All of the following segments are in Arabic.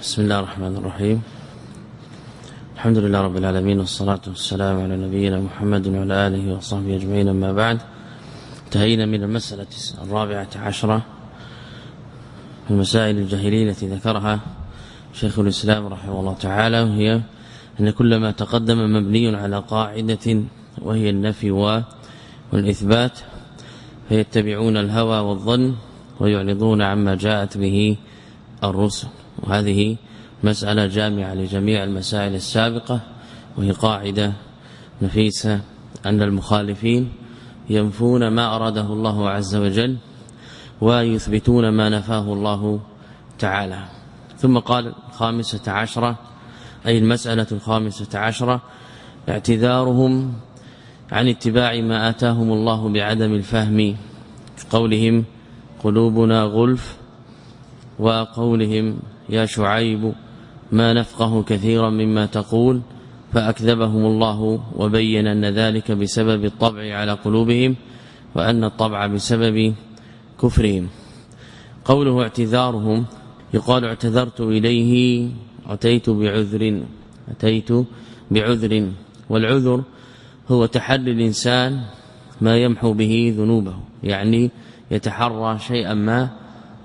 بسم الله الرحمن الرحيم الحمد لله رب العالمين والصلاة والسلام على نبينا محمد وعلى آله وصحبه أجمعين أما بعد انتهينا من المسألة الرابعة عشرة في المسائل الجاهلية التي ذكرها شيخ الإسلام رحمه الله تعالى وهي أن كل ما تقدم مبني على قاعدة وهي النفي والإثبات فيتبعون الهوى والظن ويعرضون عما جاءت به الرسل وهذه مسألة جامعة لجميع المسائل السابقة وهي قاعدة نفيسة أن المخالفين ينفون ما أراده الله عز وجل ويثبتون ما نفاه الله تعالى. ثم قال الخامسة عشرة أي المسألة الخامسة عشرة اعتذارهم عن اتباع ما آتاهم الله بعدم الفهم قولهم قلوبنا غلف وقولهم يا شعيب ما نفقه كثيرا مما تقول فأكذبهم الله وبين أن ذلك بسبب الطبع على قلوبهم وأن الطبع بسبب كفرهم. قوله اعتذارهم يقال اعتذرت إليه أتيت بعذر أتيت بعذر. والعذر هو تحري الإنسان ما يمحو به ذنوبه يعني يتحرى شيئا ما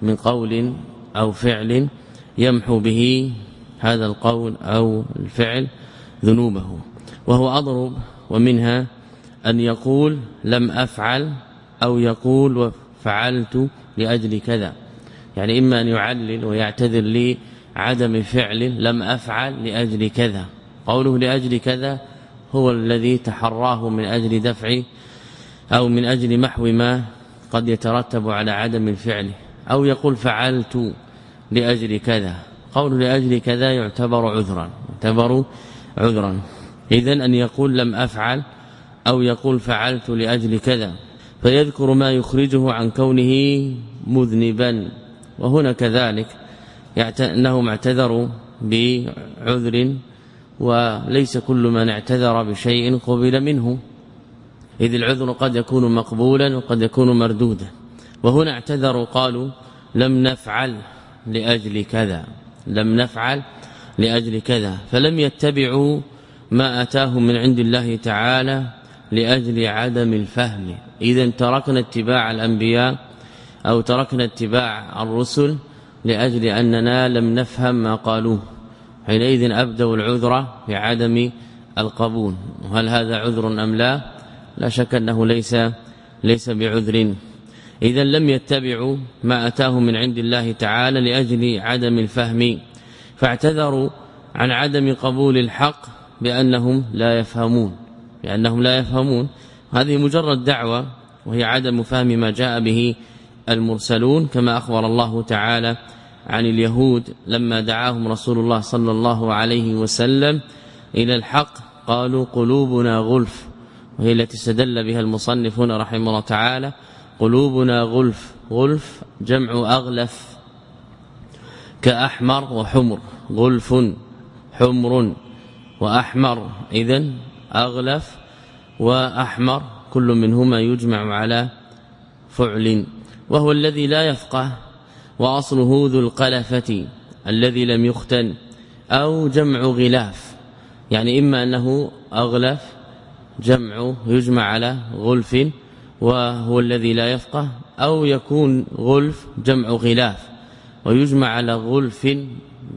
من قول أو فعل يمحو به هذا القول أو الفعل ذنوبه وهو أضرب ومنها أن يقول لم أفعل أو يقول وفعلت لأجل كذا يعني إما أن يعلل ويعتذر لي عدم فعل لم أفعل لأجل كذا قوله لأجل كذا هو الذي تحراه من أجل دفع أو من أجل محو ما قد يترتب على عدم الفعل أو يقول فعلت لأجل كذا. قول لأجل كذا يعتبر عذرا يعتبر عذرا. اذا أن يقول لم أفعل أو يقول فعلت لأجل كذا. فيذكر ما يخرجه عن كونه مذنبا. وهنا كذلك أنهم اعتذروا بعذر وليس كل من اعتذر بشيء قبل منه. إذ العذر قد يكون مقبولا وقد يكون مردودا. وهنا اعتذروا قالوا لم نفعل. لأجل كذا. لم نفعل لأجل كذا. فلم يتبعوا ما أتاهم من عند الله تعالى لأجل عدم الفهم. إذا تركنا اتباع الأنبياء أو تركنا اتباع الرسل لأجل أننا لم نفهم ما قالوه. حينئذ أبدوا العذر بعدم القبول. وهل هذا عذر أم لا؟ لا شك أنه ليس ليس بعذر. إذا لم يتبعوا ما أتاهم من عند الله تعالى لأجل عدم الفهم. فاعتذروا عن عدم قبول الحق بأنهم لا يفهمون. لانهم لا يفهمون. هذه مجرد دعوة وهي عدم فهم ما جاء به المرسلون كما أخبر الله تعالى عن اليهود لما دعاهم رسول الله صلى الله عليه وسلم إلى الحق. قالوا قلوبنا غلف وهي التي استدل بها المصنفون رحمه الله تعالى. قلوبنا غلف غلف جمع أغلف كأحمر وحمر غلف حمر وأحمر إذا أغلف وأحمر كل منهما يجمع على فعل وهو الذي لا يفقه وأصله ذو القلفة الذي لم يختن أو جمع غلاف يعني إما أنه أغلف جمع يجمع على غلف وهو الذي لا يفقه أو يكون غلف جمع غلاف ويجمع على غلف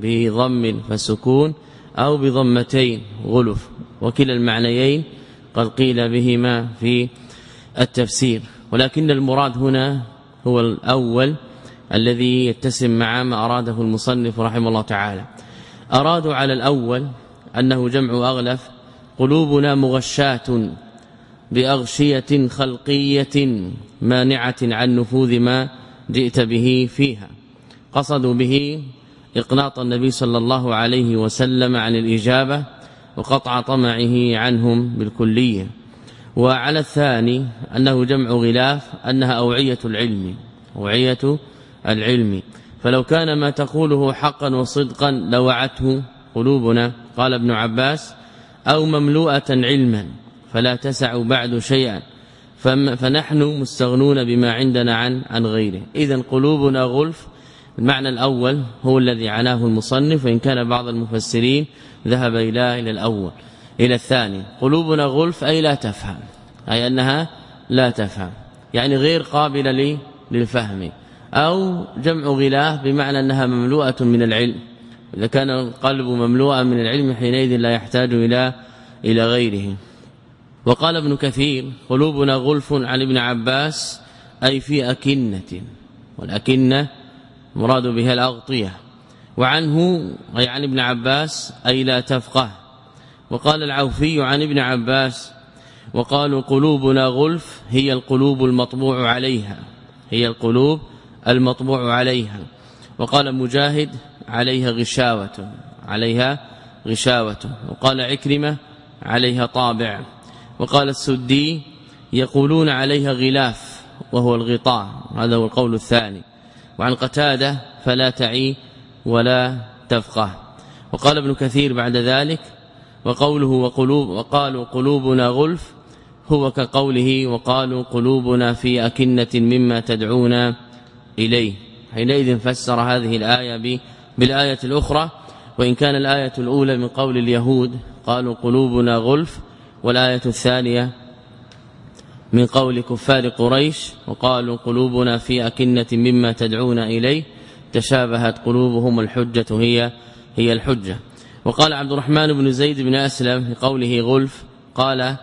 بضم فسكون أو بضمتين غلف وكلا المعنيين قد قيل بهما في التفسير. ولكن المراد هنا هو الأول الذي يتسم مع ما أراده المصنف رحمه الله تعالى. أرادوا على الأول أنه جمع أغلف قلوبنا مغشاة. بأغشية خلقية مانعة عن نفوذ ما جئت به فيها. قصدوا به إقناط النبي صلى الله عليه وسلم عن الإجابة وقطع طمعه عنهم بالكلية. وعلى الثاني أنه جمع غلاف أنها أوعية العلم أوعية العلم. فلو كان ما تقوله حقا وصدقا لوعته قلوبنا قال ابن عباس أو مملوءة علما. فلا تسع بعد شيئا. فنحن مستغنون بما عندنا عن عن غيره. اذا قلوبنا غلف. المعنى الأول هو الذي عناه المصنف وإن كان بعض المفسرين ذهب إلى إلى الأول. إلى الثاني. قلوبنا غلف أي لا تفهم. أي أنها لا تفهم. يعني غير قابلة للفهم. أو جمع غلاف بمعنى أنها مملوءة من العلم. إذا كان القلب مملوءا من العلم حينئذ لا يحتاج إلى إلى غيره. وقال ابن كثير قلوبنا غلف عن ابن عباس أي في أكنة والأكنة مراد بها الأغطية. وعنه أي عن ابن عباس أي لا تفقه. وقال العوفي عن ابن عباس وقالوا قلوبنا غلف هي القلوب المطبوع عليها هي القلوب المطبوع عليها. وقال مجاهد عليها غشاوة عليها غشاوة. وقال عكرمة عليها طابع. وقال السدي يقولون عليها غلاف وهو الغطاء هذا هو القول الثاني. وعن قتادة فلا تعي ولا تفقه. وقال ابن كثير بعد ذلك وقوله وقلوب وقالوا قلوبنا غلف هو كقوله وقالوا قلوبنا في أكنة مما تدعونا إليه. حينئذ فسر هذه الآية بالآية الأخرى وإن كان الآية الأولى من قول اليهود قالوا قلوبنا غلف والآية الثانية من قول كفار قريش وقالوا قلوبنا في أكنة مما تدعون إليه تشابهت قلوبهم الحجة هي هي الحجة. وقال عبد الرحمن بن زيد بن أسلم لقوله غلف قال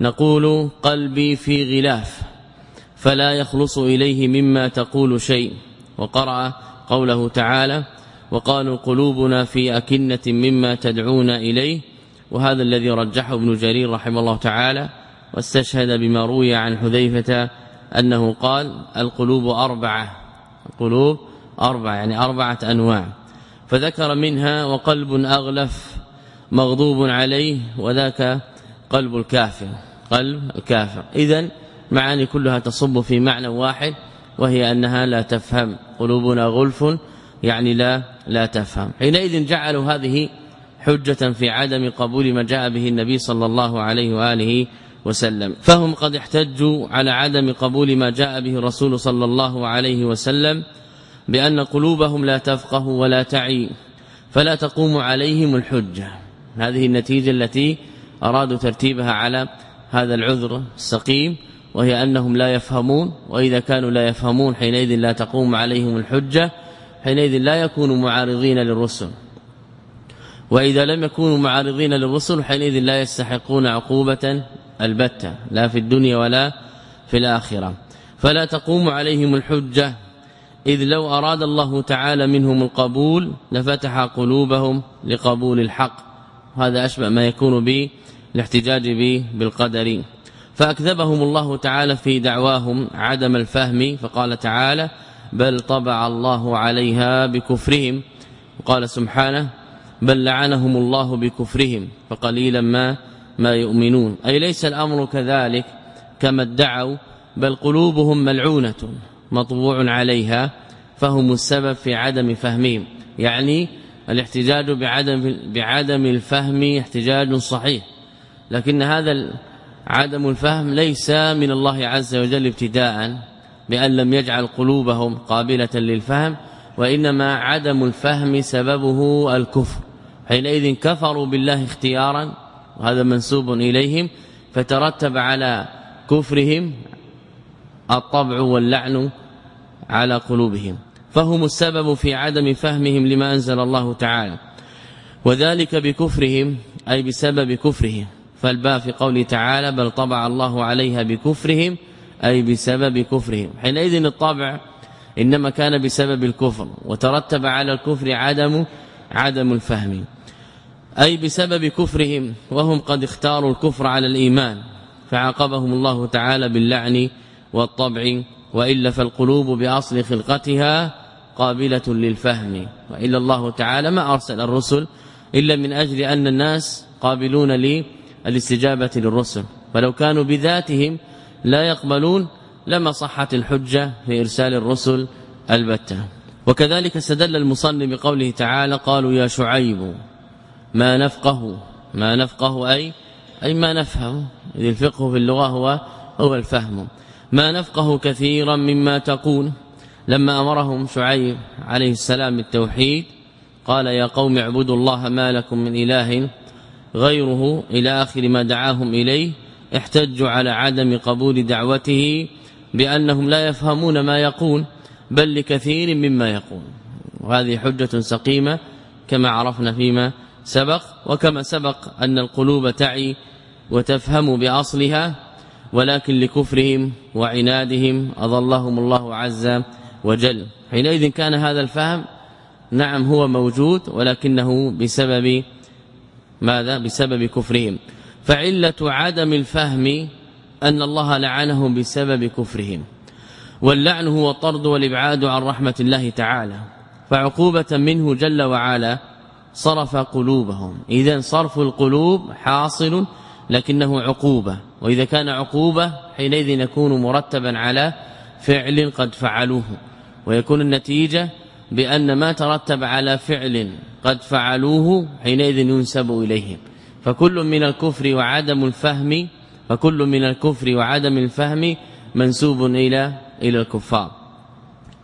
نقول قلبي في غلاف فلا يخلص إليه مما تقول شيء وقرأ قوله تعالى وقالوا قلوبنا في أكنة مما تدعون إليه وهذا الذي رجحه ابن جرير رحمه الله تعالى واستشهد بما روي عن حذيفة أنه قال القلوب أربعة. القلوب أربعة يعني أربعة أنواع. فذكر منها وقلب أغلف مغضوب عليه وذاك قلب الكافر. قلب الكافر. اذا معاني كلها تصب في معنى واحد وهي أنها لا تفهم. قلوبنا غلف يعني لا لا تفهم. حينئذ جعلوا هذه حجة في عدم قبول ما جاء به النبي صلى الله عليه وآله وسلم. فهم قد احتجوا على عدم قبول ما جاء به الرسول صلى الله عليه وسلم بأن قلوبهم لا تفقه ولا تعي فلا تقوم عليهم الحجة. هذه النتيجة التي أرادوا ترتيبها على هذا العذر السقيم وهي أنهم لا يفهمون وإذا كانوا لا يفهمون حينئذ لا تقوم عليهم الحجة حينئذ لا يكونوا معارضين للرسل. وإذا لم يكونوا معارضين للرسل حينئذ لا يستحقون عقوبة البتة لا في الدنيا ولا في الآخرة. فلا تقوم عليهم الحجة إذ لو أراد الله تعالى منهم القبول لفتح قلوبهم لقبول الحق. هذا أشبه ما يكون به الاحتجاج به بالقدر. فأكذبهم الله تعالى في دعواهم عدم الفهم فقال تعالى بل طبع الله عليها بكفرهم وقال سبحانه بل لعنهم الله بكفرهم فقليلا ما ما يؤمنون. أي ليس الأمر كذلك كما ادعوا بل قلوبهم ملعونة مطبوع عليها فهم السبب في عدم فهمهم. يعني الاحتجاج بعدم بعدم الفهم احتجاج صحيح. لكن هذا عدم الفهم ليس من الله عز وجل ابتداء بأن لم يجعل قلوبهم قابلة للفهم وإنما عدم الفهم سببه الكفر. حينئذ كفروا بالله اختيارا وهذا منسوب إليهم فترتب على كفرهم الطبع واللعن على قلوبهم. فهم السبب في عدم فهمهم لما أنزل الله تعالى. وذلك بكفرهم أي بسبب كفرهم. فالباء في قوله تعالى بل طبع الله عليها بكفرهم أي بسبب كفرهم. حينئذ الطبع إنما كان بسبب الكفر وترتب على الكفر عدم عدم الفهم. أي بسبب كفرهم وهم قد اختاروا الكفر على الإيمان فعاقبهم الله تعالى باللعن والطبع وإلا فالقلوب بأصل خلقتها قابلة للفهم. وإلا الله تعالى ما أرسل الرسل إلا من أجل أن الناس قابلون للاستجابة للرسل. فلو كانوا بذاتهم لا يقبلون لما صحت الحجة في إرسال الرسل البتة. وكذلك استدل المصنف بقوله تعالى قالوا يا شعيب ما نفقه ما نفقه أي أي ما نفهم. إذ الفقه في اللغة هو هو الفهم. ما نفقه كثيرا مما تقول. لما أمرهم شعيب عليه السلام بالتوحيد قال يا قوم اعبدوا الله ما لكم من إله غيره إلى آخر ما دعاهم إليه احتجوا على عدم قبول دعوته بأنهم لا يفهمون ما يقول بل لكثير مما يقول. وهذه حجة سقيمة كما عرفنا فيما سبق وكما سبق أن القلوب تعي وتفهم بأصلها ولكن لكفرهم وعنادهم أظلهم الله عز وجل. حينئذ كان هذا الفهم نعم هو موجود ولكنه بسبب ماذا؟ بسبب كفرهم. فعلة عدم الفهم أن الله لعنهم بسبب كفرهم. واللعن هو الطرد والإبعاد عن رحمة الله تعالى. فعقوبة منه جل وعلا صرف قلوبهم. إذا صرف القلوب حاصل لكنه عقوبة. وإذا كان عقوبة حينئذ يكون مرتبا على فعل قد فعلوه. ويكون النتيجة بأن ما ترتب على فعل قد فعلوه حينئذ ينسب إليهم فكل من الكفر وعدم الفهم فكل من الكفر وعدم الفهم منسوب إلى إلى الكفار.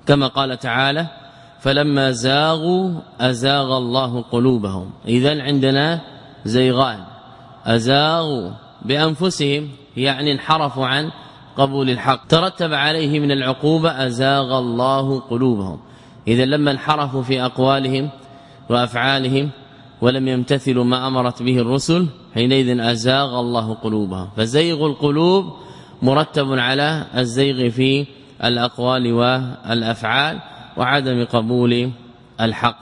كما قال تعالى فلما زاغوا أزاغ الله قلوبهم. إذا عندنا زيغان. أزاغوا بأنفسهم يعني انحرفوا عن قبول الحق. ترتب عليه من العقوبة أزاغ الله قلوبهم. إذا لما انحرفوا في أقوالهم وأفعالهم ولم يمتثلوا ما أمرت به الرسل حينئذ أزاغ الله قلوبهم. فزيغ القلوب مرتب على الزيغ في الأقوال والأفعال. وعدم قبول الحق.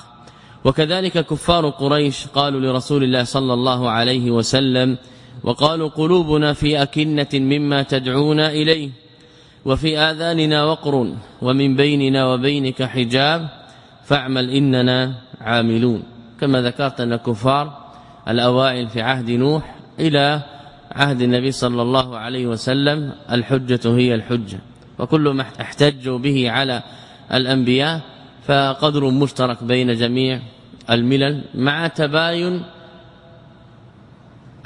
وكذلك كفار قريش قالوا لرسول الله صلى الله عليه وسلم وقالوا قلوبنا في أكنة مما تدعونا إليه وفي آذاننا وقر ومن بيننا وبينك حجاب فاعمل إننا عاملون. كما ذكرت أن الكفار الأوائل في عهد نوح إلى عهد النبي صلى الله عليه وسلم الحجة هي الحجة. وكل ما احتجوا به على الأنبياء فقدر مشترك بين جميع الملل مع تباين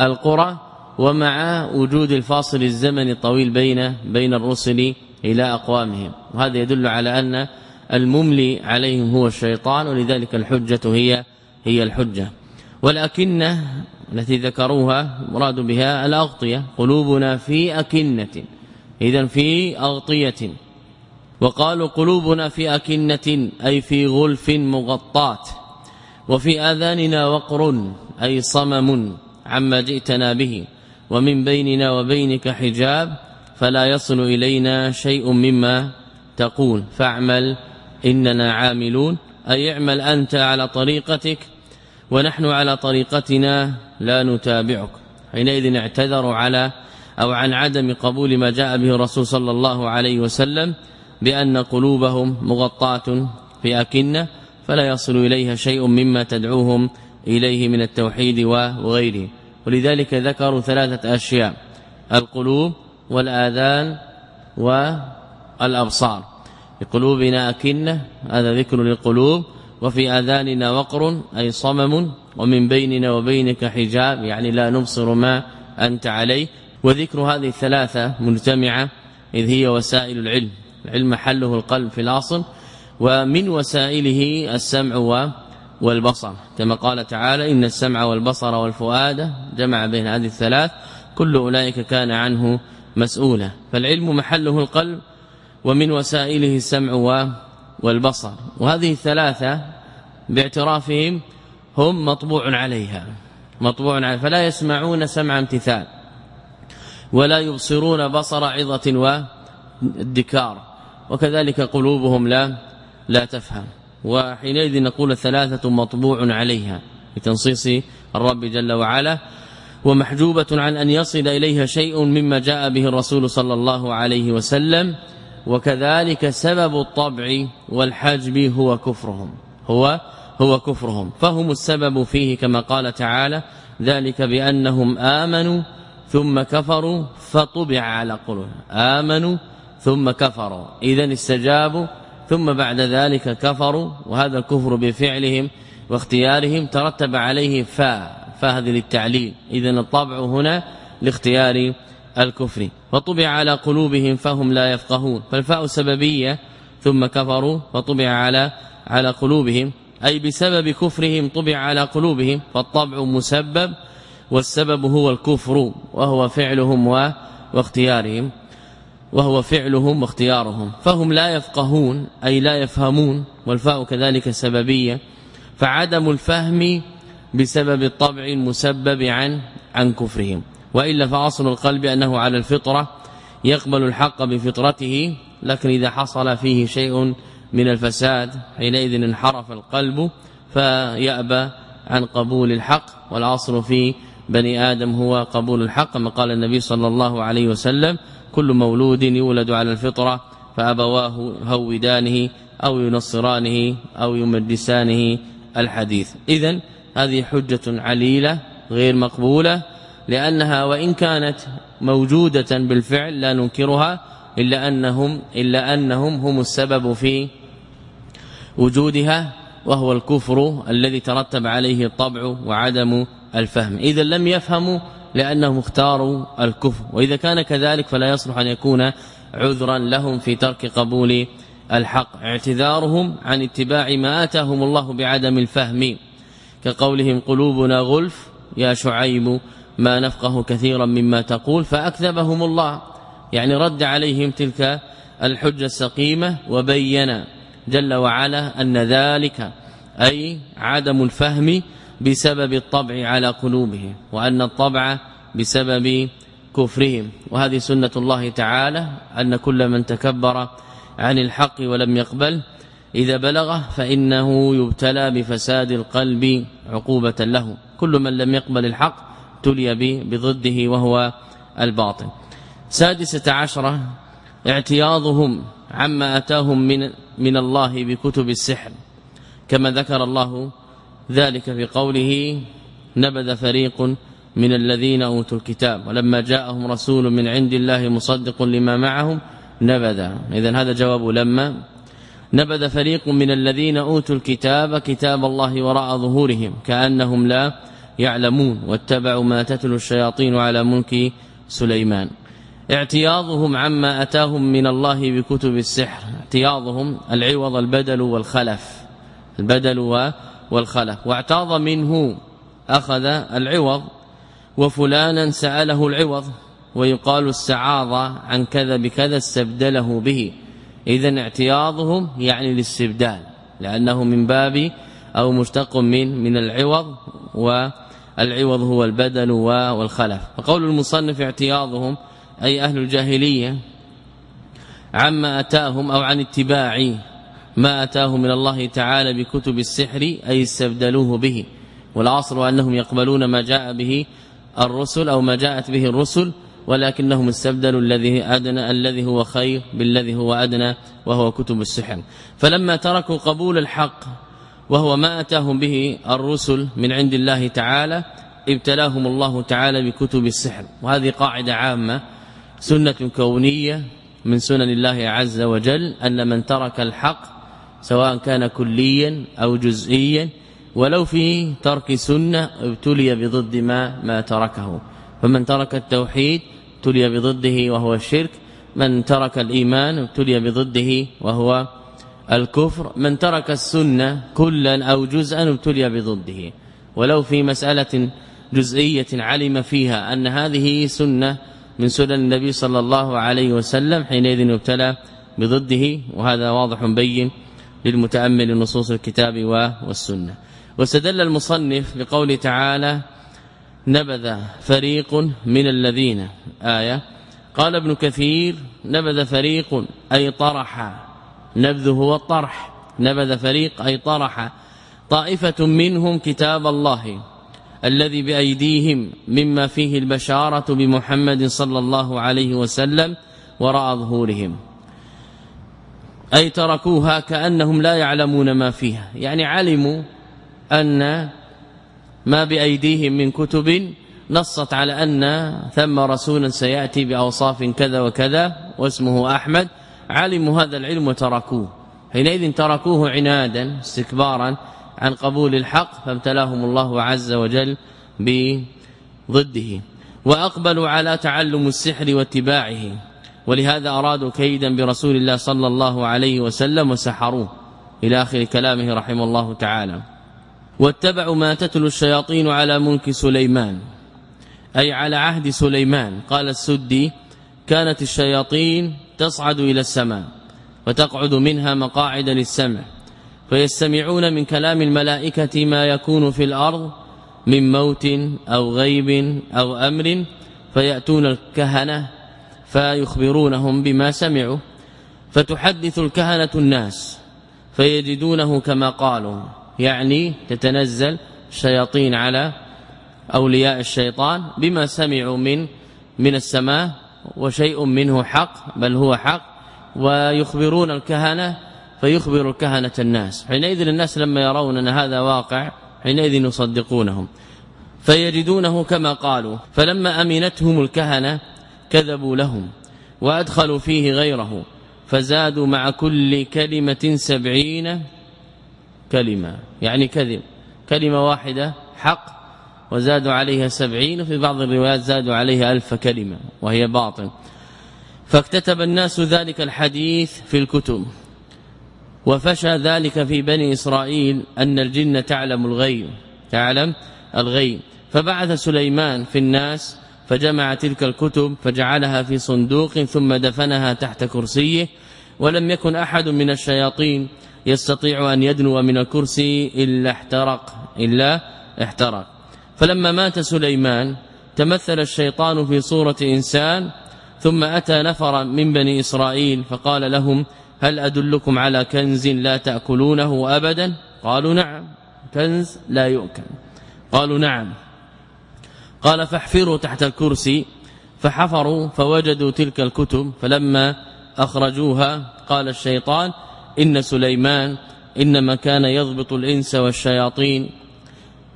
القرى ومع وجود الفاصل الزمني الطويل بين بين الرسل إلى أقوامهم. وهذا يدل على أن المملي عليهم هو الشيطان ولذلك الحجة هي هي الحجة. ولكنه التي ذكروها مراد بها الأغطية قلوبنا في أكنة. اذا في أغطية. وقالوا قلوبنا في أكنة أي في غلف مغطاة وفي آذاننا وقر أي صمم عما جئتنا به ومن بيننا وبينك حجاب فلا يصل إلينا شيء مما تقول. فاعمل إننا عاملون أي اعمل أنت على طريقتك ونحن على طريقتنا لا نتابعك. حينئذ اعتذروا على أو عن عدم قبول ما جاء به الرسول صلى الله عليه وسلم بأن قلوبهم مغطاة في أكنة فلا يصل إليها شيء مما تدعوهم إليه من التوحيد وغيره. ولذلك ذكروا ثلاثة أشياء القلوب والآذان والأبصار. لقلوبنا أكنة هذا ذكر للقلوب. وفي آذاننا وقر أي صمم. ومن بيننا وبينك حجاب يعني لا نبصر ما أنت عليه. وذكر هذه الثلاثة مجتمعة إذ هي وسائل العلم. العلم محله القلب في الأصل ومن وسائله السمع والبصر. كما قال تعالى إن السمع والبصر والفؤاد جمع بين هذه الثلاث كل أولئك كان عنه مسؤولا. فالعلم محله القلب ومن وسائله السمع والبصر. وهذه الثلاثة باعترافهم هم مطبوع عليها مطبوع عليها. فلا يسمعون سمع امتثال ولا يبصرون بصر عظة والدكار وكذلك قلوبهم لا لا تفهم. وحينئذ نقول الثلاثة مطبوع عليها بتنصيص الرب جل وعلا ومحجوبة عن أن يصل إليها شيء مما جاء به الرسول صلى الله عليه وسلم وكذلك سبب الطبع والحجب هو كفرهم. هو هو كفرهم. فهم السبب فيه كما قال تعالى ذلك بأنهم آمنوا ثم كفروا فطبع على قلوبهم. آمنوا ثم كفروا. اذا استجابوا ثم بعد ذلك كفروا وهذا الكفر بفعلهم واختيارهم ترتب عليه فاء فهذه للتعليل. اذا الطبع هنا لاختيار الكفر. فطبع على قلوبهم فهم لا يفقهون. فالفاء سببية ثم كفروا فطبع على على قلوبهم. أي بسبب كفرهم طبع على قلوبهم فالطبع مسبب والسبب هو الكفر وهو فعلهم واختيارهم. وهو فعلهم واختيارهم. فهم لا يفقهون أي لا يفهمون والفاء كذلك سببية. فعدم الفهم بسبب الطبع المسبب عن عن كفرهم. وإلا فأصل القلب أنه على الفطرة يقبل الحق بفطرته لكن إذا حصل فيه شيء من الفساد حينئذ انحرف القلب فيأبى عن قبول الحق. والأصل في بني آدم هو قبول الحق كما قال النبي صلى الله عليه وسلم كل مولود يولد على الفطرة فأبواه هودانه أو ينصرانه أو يمدسانه الحديث. إذا هذه حجة عليلة غير مقبولة لأنها وإن كانت موجودة بالفعل لا ننكرها إلا أنهم إلا أنهم هم السبب في وجودها وهو الكفر الذي ترتب عليه الطبع وعدم الفهم. اذا لم يفهموا لأنهم اختاروا الكفر. وإذا كان كذلك فلا يصلح أن يكون عذرا لهم في ترك قبول الحق. اعتذارهم عن اتباع ما آتاهم الله بعدم الفهم. كقولهم قلوبنا غلف. يا شعيب ما نفقه كثيرا مما تقول. فأكذبهم الله. يعني رد عليهم تلك الحجة السقيمة وبين جل وعلا أن ذلك أي عدم الفهم بسبب الطبع على قلوبهم وأن الطبع بسبب كفرهم. وهذه سنة الله تعالى أن كل من تكبر عن الحق ولم يقبل إذا بلغه فإنه يبتلى بفساد القلب عقوبة له. كل من لم يقبل الحق تلي بضده وهو الباطل. سادسة عشرة اعتياضهم عما أتاهم من من الله بكتب السحر. كما ذكر الله ذلك في قوله نبذ فريق من الذين أوتوا الكتاب. ولما جاءهم رسول من عند الله مصدق لما معهم نبذ. اذا هذا جواب لما نبذ فريق من الذين أوتوا الكتاب كتاب الله وراء ظهورهم كأنهم لا يعلمون واتبعوا ما تتلو الشياطين على ملك سليمان. اعتياضهم عما أتاهم من الله بكتب السحر اعتياضهم العوض البدل والخلف. البدل والخلف واعتاض منه أخذ العوض وفلانا سأله العوض ويقال استعاض عن كذا بكذا استبدله به. اذا اعتياضهم يعني الاستبدال لأنه من باب أو مشتق من من العوض والعوض هو البدل والخلف. وقول المصنف اعتياضهم أي أهل الجاهلية عما أتاهم أو عن اتباع ما أتاهم من الله تعالى بكتب السحر أي استبدلوه به. والاصل أنهم يقبلون ما جاء به الرسل أو ما جاءت به الرسل ولكنهم استبدلوا الذي أدنى الذي هو خير بالذي هو أدنى وهو كتب السحر. فلما تركوا قبول الحق وهو ما آتاهم به الرسل من عند الله تعالى ابتلاهم الله تعالى بكتب السحر. وهذه قاعدة عامة سنة كونية من سنن الله عز وجل أن من ترك الحق سواء كان كليا أو جزئيا ولو في ترك سنة ابتلي بضد ما ما تركه. فمن ترك التوحيد ابتلي بضده وهو الشرك من ترك الإيمان ابتلي بضده وهو الكفر من ترك السنة كلا أو جزءا ابتلي بضده. ولو في مسألة جزئية علم فيها أن هذه سنة من سنن النبي صلى الله عليه وسلم حينئذ يبتلى بضده وهذا واضح بين للمتأمل نصوص الكتاب والسنة. واستدل المصنف بقول تعالى نبذ فريق من الذين. آية قال ابن كثير نبذ فريق أي طرح. نبذ هو الطرح. نبذ فريق أي طرح. طائفة منهم كتاب الله الذي بأيديهم مما فيه البشارة بمحمد صلى الله عليه وسلم وراء ظهورهم. أي تركوها كأنهم لا يعلمون ما فيها. يعني علموا أن ما بأيديهم من كتب نصت على أن ثم رسولا سيأتي بأوصاف كذا وكذا واسمه أحمد. علموا هذا العلم وتركوه. حينئذ تركوه عنادا استكبارا عن قبول الحق فابتلاهم الله عز وجل بضده. وأقبلوا على تعلم السحر واتباعه. ولهذا أرادوا كيدا برسول الله صلى الله عليه وسلم وسحروه. إلى آخر كلامه رحمه الله تعالى. واتبعوا ما تتلو الشياطين على ملك سليمان. أي على عهد سليمان. قال السدي كانت الشياطين تصعد إلى السماء وتقعد منها مقاعد للسمع. فيستمعون من كلام الملائكة ما يكون في الأرض من موت أو غيب أو أمر. فيأتون الكهنة فيخبرونهم بما سمعوا فتحدث الكهنة الناس فيجدونه كما قالوا يعني تتنزل شياطين على أولياء الشيطان بما سمعوا من من السماء وشيء منه حق بل هو حق ويخبرون الكهنة فيخبر الكهنة الناس. حينئذ الناس لما يرون أن هذا واقع حينئذ يصدقونه فيجدونه كما قالوا. فلما أمنتهم الكهنة كذبوا لهم وأدخلوا فيه غيره فزادوا مع كل كلمة سبعين كلمة. يعني كذب. كلمة واحدة حق وزادوا عليها سبعين في بعض الروايات زادوا عليها ألف كلمة وهي باطل. فاكتتب الناس ذلك الحديث في الكتب. وفشى ذلك في بني إسرائيل أن الجن تعلم الغيب تعلم الغيب. فبعث سليمان في الناس فجمع تلك الكتب فجعلها في صندوق ثم دفنها تحت كرسيه ولم يكن أحد من الشياطين يستطيع أن يدنو من الكرسي إلا احترق إلا احترق. فلما مات سليمان تمثل الشيطان في صورة إنسان ثم أتى نفرا من بني إسرائيل فقال لهم هل أدلكم على كنز لا تأكلونه أبدا؟ قالوا نعم كنز لا يؤكل. قالوا نعم. قال فاحفروا تحت الكرسي فحفروا فوجدوا تلك الكتب فلما أخرجوها قال الشيطان إن سليمان إنما كان يضبط الإنس والشياطين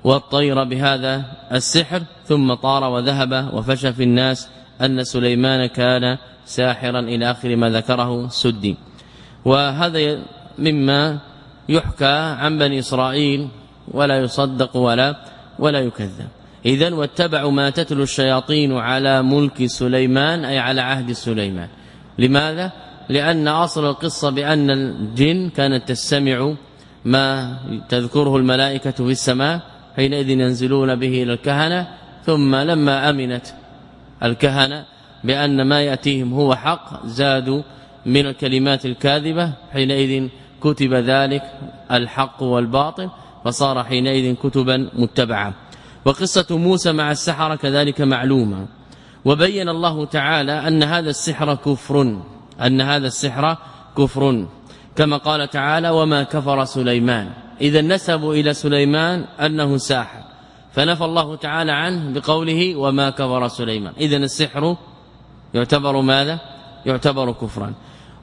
والطير بهذا السحر ثم طار وذهب وفشى في الناس أن سليمان كان ساحرا إلى آخر ما ذكره سدي. وهذا مما يحكى عن بني إسرائيل ولا يصدق ولا ولا يكذب. اذا واتبعوا ما تتلو الشياطين على ملك سليمان أي على عهد سليمان. لماذا؟ لأن أصل القصة بأن الجن كانت تستمع ما تذكره الملائكة في السماء حينئذ ينزلون به إلى الكهنة ثم لما أمنت الكهنة بأن ما يأتيهم هو حق زادوا من الكلمات الكاذبة حينئذ كتب ذلك الحق والباطل فصار حينئذ كتبا متبعه وقصة موسى مع السحرة كذلك معلومة. وبين الله تعالى أن هذا السحر كفر أن هذا السحر كفر. كما قال تعالى وما كفر سليمان. إذا نسبوا إلى سليمان أنه ساحر. فنفى الله تعالى عنه بقوله وما كفر سليمان. إذا السحر يعتبر ماذا؟ يعتبر كفرا.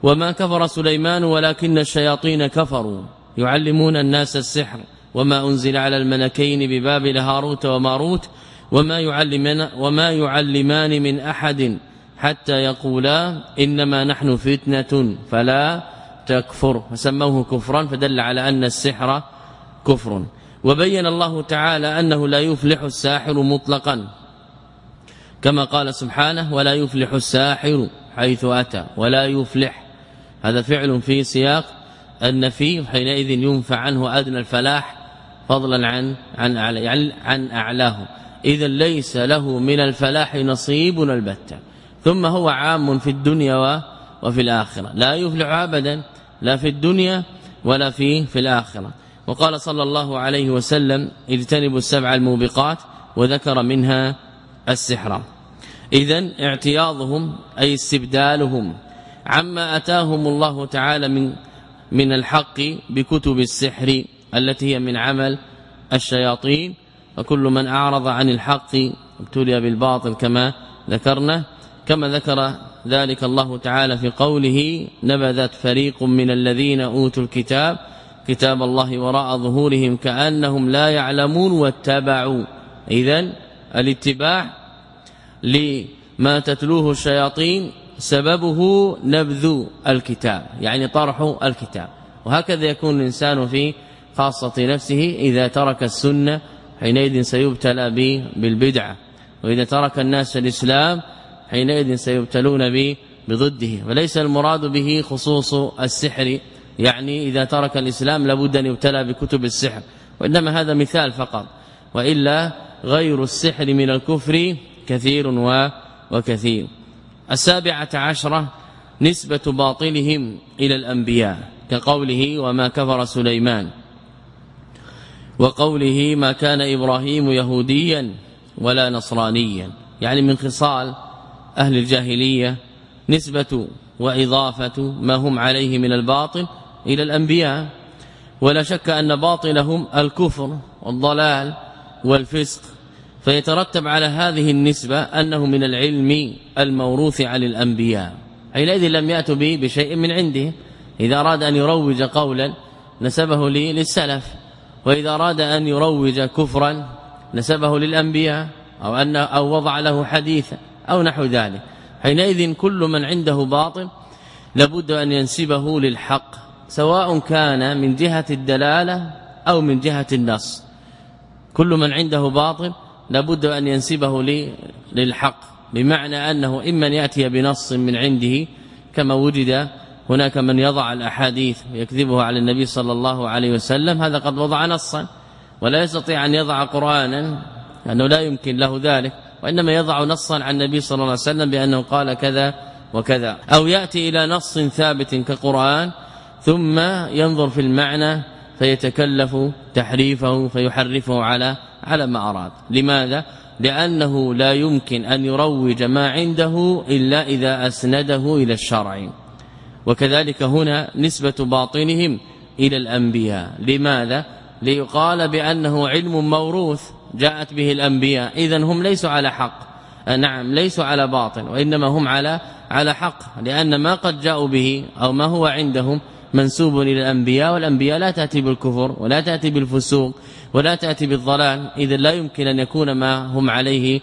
وما كفر سليمان ولكن الشياطين كفروا. يعلمون الناس السحر. وما أنزل على الملكين ببابل هاروت وماروت وما يعلمان وما يعلمان من أحد حتى يقولا إنما نحن فتنة فلا تكفر. فسموه كفرا فدل على أن السحر كفر. وبين الله تعالى أنه لا يفلح الساحر مطلقا كما قال سبحانه ولا يفلح الساحر حيث أتى ولا يفلح هذا فعل في سياق النفي حينئذ ينفع عنه أدنى الفلاح فضلا عن عن أعلى يعني عن اعلاه اذا ليس له من الفلاح نصيب البتة. ثم هو عام في الدنيا وفي الآخرة. لا يفلح ابدا لا في الدنيا ولا في في الآخرة. وقال صلى الله عليه وسلم اجتنبوا السبع الموبقات وذكر منها السحر اذا اعتياضهم أي استبدالهم عما أتاهم الله تعالى من من الحق بكتب السحر التي هي من عمل الشياطين وكل من أعرض عن الحق ابتلي بالباطل كما ذكرنا. كما ذكر ذلك الله تعالى في قوله نبذت فريق من الذين أوتوا الكتاب كتاب الله وراء ظهورهم كأنهم لا يعلمون واتبعوا. اذا الاتباع لما تتلوه الشياطين سببه نبذ الكتاب يعني طرح الكتاب. وهكذا يكون الإنسان في خاصة نفسه إذا ترك السنة حينئذ سيبتلى بالبدعة. وإذا ترك الناس الإسلام حينئذ سيبتلون بضده. وليس المراد به خصوص السحر. يعني إذا ترك الإسلام لابد أن يبتلى بكتب السحر. وإنما هذا مثال فقط. وإلا غير السحر من الكفر كثير وكثير. السابعة عشرة نسبة باطلهم إلى الأنبياء. كقوله وما كفر سليمان. وقوله ما كان إبراهيم يهوديا ولا نصرانيا. يعني من خصال أهل الجاهلية نسبة وإضافة ما هم عليه من الباطل إلى الأنبياء. ولا شك أن باطلهم الكفر والضلال والفسق. فيترتب على هذه النسبة أنه من العلم الموروث عن الأنبياء. حينئذ لم يأتوا به بشيء من عنده. إذا أراد أن يروج قولا نسبه للسلف. وإذا أراد أن يروج كفرا نسبه للأنبياء أو, أن أو وضع له حديثا أو نحو ذلك. حينئذ كل من عنده باطل لابد أن ينسبه للحق سواء كان من جهة الدلالة أو من جهة النص. كل من عنده باطل لابد أن ينسبه للحق بمعنى أنه إما يأتي بنص من عنده كما وجد هناك من يضع الأحاديث ويكذبها على النبي صلى الله عليه وسلم هذا قد وضع نصا ولا يستطيع أن يضع قرآنا لأنه لا يمكن له ذلك وإنما يضع نصا عن النبي صلى الله عليه وسلم بأنه قال كذا وكذا. أو يأتي إلى نص ثابت كقرآن ثم ينظر في المعنى فيتكلف تحريفه فيحرفه على على ما أراد. لماذا؟ لأنه لا يمكن أن يروج ما عنده إلا إذا أسنده إلى الشرع. وكذلك هنا نسبة باطنهم إلى الأنبياء. لماذا؟ ليقال بأنه علم موروث جاءت به الأنبياء. إذا هم ليسوا على حق. نعم ليسوا على باطل وإنما هم على على حق لأن ما قد جاءوا به أو ما هو عندهم منسوب إلى الأنبياء والأنبياء لا تأتي بالكفر ولا تأتي بالفسوق ولا تأتي بالضلال. إذا لا يمكن أن يكون ما هم عليه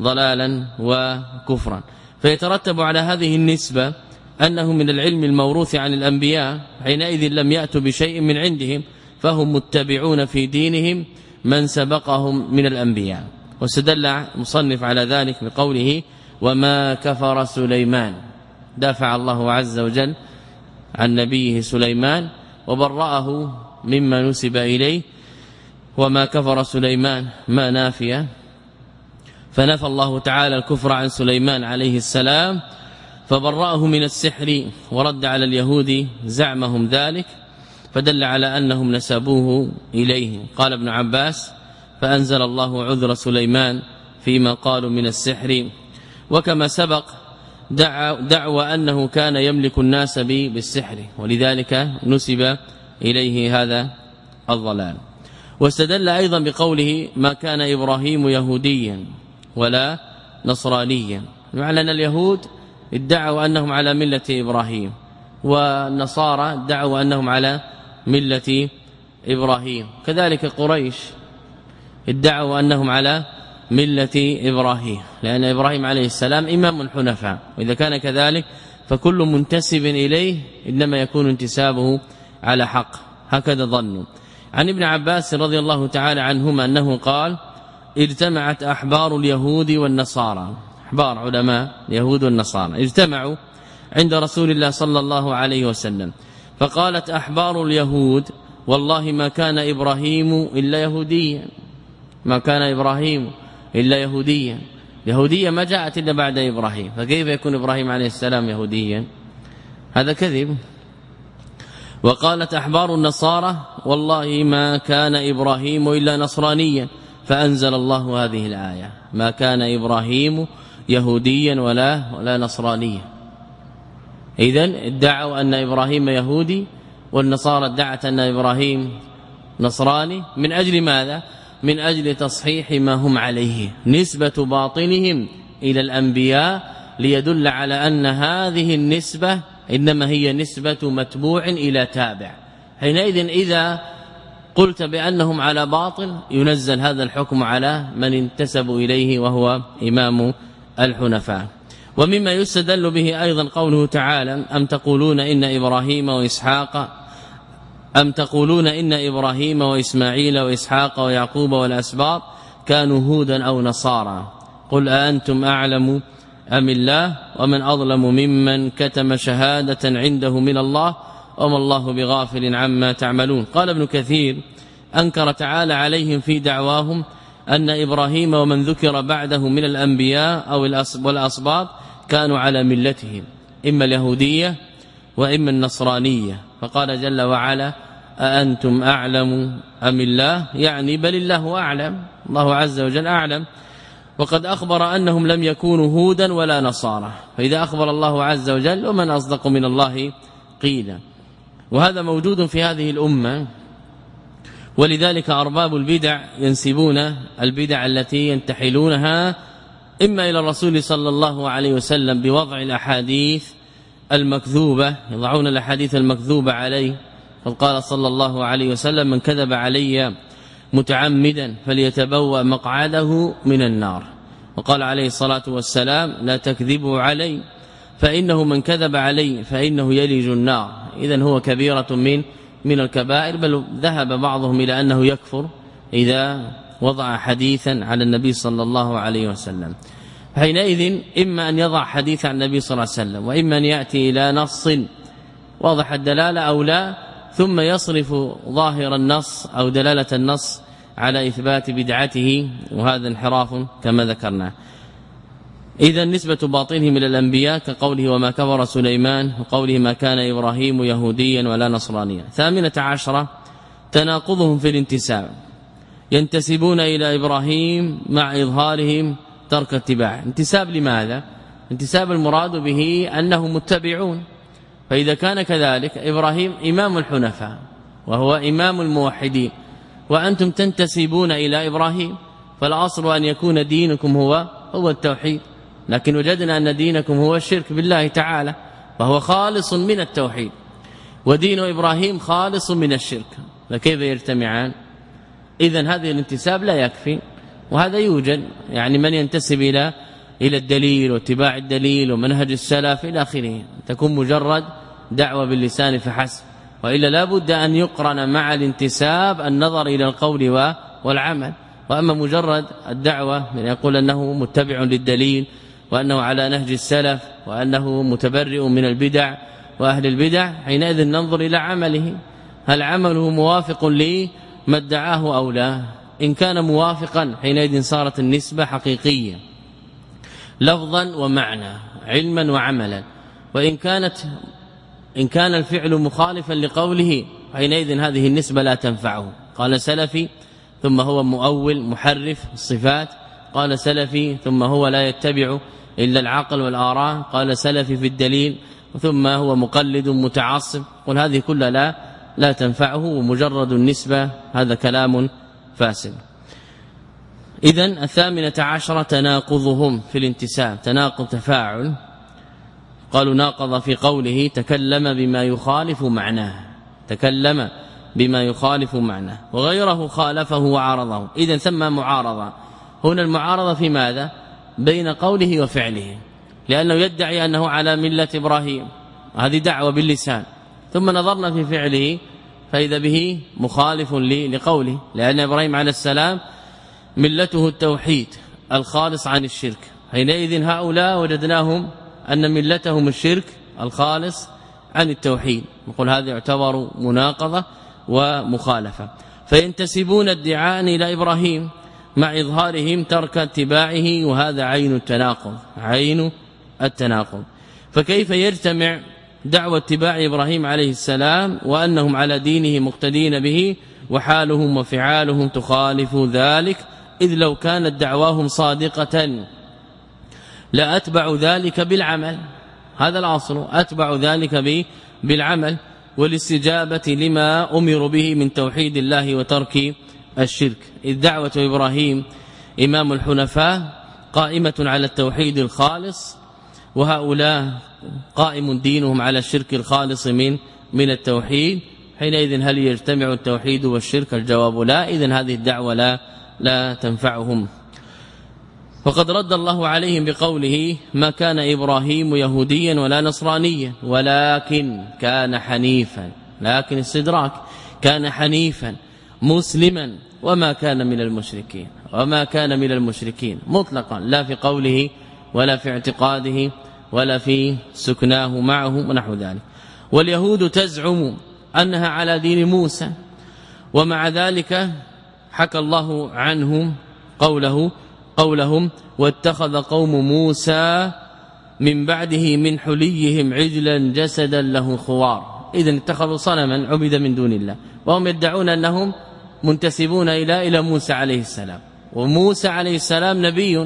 ضلالا وكفرا. فيترتب على هذه النسبة أنه من العلم الموروث عن الأنبياء حينئذ لم يأتوا بشيء من عندهم فهم متبعون في دينهم من سبقهم من الأنبياء. واستدل مصنف على ذلك بقوله وما كفر سليمان دافع الله عز وجل عن نبيه سليمان وبرأه مما نسب إليه وما كفر سليمان ما نافية فنفى الله تعالى الكفر عن سليمان عليه السلام فبرأه من السحر ورد على اليهود زعمهم ذلك فدل على أنهم نسبوه إليه. قال ابن عباس فأنزل الله عذر سليمان فيما قالوا من السحر. وكما سبق دعوى أنه كان يملك الناس بالسحر ولذلك نسب إليه هذا الضلال. واستدل أيضا بقوله ما كان إبراهيم يهوديا ولا نصرانيا. معنى أن اليهود ادعوا أنهم على ملة إبراهيم والنصارى ادعوا أنهم على ملة إبراهيم. كذلك قريش ادعوا أنهم على ملة إبراهيم لأن إبراهيم عليه السلام إمام حنفاء. وإذا كان كذلك فكل منتسب إليه إنما يكون انتسابه على حق. هكذا ظنوا عن ابن عباس رضي الله تعالى عنهما أنه قال اجتمعت أحبار اليهود والنصارى. إحبار علماء اليهود والنصارى اجتمعوا عند رسول الله صلى الله عليه وسلم فقالت أحبار اليهود والله ما كان إبراهيم إلا يهوديا ما كان إبراهيم إلا يهوديا يهودية ما جاءت إلا بعد إبراهيم فكيف يكون إبراهيم عليه السلام يهوديا؟ هذا كذب. وقالت أحبار النصارى والله ما كان إبراهيم إلا نصرانيا فأنزل الله هذه الآية ما كان إبراهيم يهوديا ولا ولا نصرانيا. اذا ادعوا أن إبراهيم يهودي والنصارى ادعت أن إبراهيم نصراني. من أجل ماذا؟ من أجل تصحيح ما هم عليه نسبة باطنهم إلى الأنبياء ليدل على أن هذه النسبة إنما هي نسبة متبوع إلى تابع. حينئذ إذا قلت بأنهم على باطل ينزل هذا الحكم على من انتسبوا إليه وهو إمام الحنفاء. ومما يستدل به أيضا قوله تعالى أم تقولون إن إبراهيم وإسحاق أم تقولون إن إبراهيم وإسماعيل وإسحاق ويعقوب والأسباط كانوا هودا أو نصارى. قل أأنتم أعلم أم الله؟ ومن أظلم ممن كتم شهادة عنده من الله؟ وما الله بغافل عما تعملون. قال ابن كثير أنكر تعالى عليهم في دعواهم أن إبراهيم ومن ذكر بعده من الأنبياء أو والأصباط كانوا على ملتهم إما اليهودية وإما النصرانية. فقال جل وعلا أأنتم أعلم أم الله؟ يعني بل الله أعلم الله عز وجل أعلم. وقد أخبر أنهم لم يكونوا هودا ولا نصارى. فإذا أخبر الله عز وجل ومن أصدق من الله قيلا. وهذا موجود في هذه الأمة. ولذلك أرباب البدع ينسبون البدع التي ينتحلونها إما إلى الرسول صلى الله عليه وسلم بوضع الأحاديث المكذوبة يضعون الأحاديث المكذوبة عليه قد قال صلى الله عليه وسلم من كذب علي متعمدا فليتبوأ مقعده من النار. وقال عليه الصلاة والسلام لا تكذبوا علي فإنه من كذب علي فإنه يلج النار. إذا هو كبيرة من من الكبائر بل ذهب بعضهم إلى أنه يكفر إذا وضع حديثا على النبي صلى الله عليه وسلم. حينئذ إما أن يضع حديث عن النبي صلى الله عليه وسلم وإما أن يأتي إلى نص واضح الدلالة أو لا ثم يصرف ظاهر النص أو دلالة النص على إثبات بدعته وهذا انحراف كما ذكرنا. إذا نسبة باطنهم إلى الأنبياء كقوله وما كفر سليمان وقوله ما كان إبراهيم يهوديا ولا نصرانيا. ثامنة عشرة تناقضهم في الانتساب. ينتسبون إلى إبراهيم مع إظهارهم ترك اتباع انتساب لماذا؟ انتساب المراد به أنهم متبعون. فإذا كان كذلك إبراهيم إمام الحنفاء وهو إمام الموحدين. وأنتم تنتسبون إلى إبراهيم فالأصل أن يكون دينكم هو هو التوحيد. لكن وجدنا أن دينكم هو الشرك بالله تعالى وهو خالص من التوحيد. ودين إبراهيم خالص من الشرك. فكيف يجتمعان؟ اذا هذه الانتساب لا يكفي وهذا يوجد. يعني من ينتسب إلى إلى الدليل واتباع الدليل ومنهج السلف إلى آخره. تكون مجرد دعوة باللسان فحسب. وإلا لابد أن يقرن مع الانتساب النظر إلى القول والعمل. وأما مجرد الدعوة من يقول أنه متبع للدليل وأنه على نهج السلف وأنه متبرئ من البدع وأهل البدع حينئذ ننظر إلى عمله. هل عمله موافق لي؟ ما ادعاه أو لا؟ إن كان موافقا حينئذ صارت النسبة حقيقية. لفظا ومعنى علما وعملا. وإن كانت إن كان الفعل مخالفا لقوله حينئذ هذه النسبة لا تنفعه. قال سلفي ثم هو مؤول محرف الصفات قال سلفي ثم هو لا يتبع إلا العقل والآراء. قال سلفي في الدليل ثم هو مقلد متعصب. قل هذه كلها لا لا تنفعه ومجرد النسبة هذا كلام فاسد. اذا الثامنة عشرة تناقضهم في الانتساب تناقض تفاعل. قالوا ناقض في قوله تكلم بما يخالف معناه تكلم بما يخالف معناه وغيره خالفه وعارضه. اذا ثم معارضة. هنا المعارضة في ماذا؟ بين قوله وفعله. لأنه يدعي أنه على ملة إبراهيم. هذه دعوة باللسان. ثم نظرنا في فعله فإذا به مخالف لقوله. لأن إبراهيم عليه السلام ملته التوحيد الخالص عن الشرك. حينئذ هؤلاء وجدناهم أن ملتهم الشرك الخالص عن التوحيد. نقول هذا يعتبر مناقضة ومخالفة. فينتسبون ادعاء إلى إبراهيم. مع إظهارهم ترك اتباعه وهذا عين التناقض عين التناقض. فكيف يجتمع دعوة اتباع إبراهيم عليه السلام وأنهم على دينه مقتدين به وحالهم وفعالهم تخالف ذلك؟ إذ لو كانت دعواهم صادقة لاتبع ذلك بالعمل. هذا الاصل أتبع ذلك بالعمل والاستجابة لما أمر به من توحيد الله وترك الشرك. إذ دعوة إبراهيم إمام الحنفاء قائمة على التوحيد الخالص وهؤلاء قائم دينهم على الشرك الخالص من من التوحيد. حينئذ هل يجتمع التوحيد والشرك؟ الجواب لا. اذا هذه الدعوة لا لا تنفعهم. وقد رد الله عليهم بقوله ما كان إبراهيم يهوديا ولا نصرانيا ولكن كان حنيفا. لكن استدراك كان حنيفا. مسلما وما كان من المشركين وما كان من المشركين مطلقا لا في قوله ولا في اعتقاده ولا في سكناه معه ونحو ذلك. واليهود تزعم أنها على دين موسى ومع ذلك حكى الله عنهم قوله قولهم واتخذ قوم موسى من بعده من حليهم عجلا جسدا له خوار. اذا اتخذوا صنما عبد من دون الله. وهم يدعون أنهم منتسبون إلى إلى موسى عليه السلام. وموسى عليه السلام نبي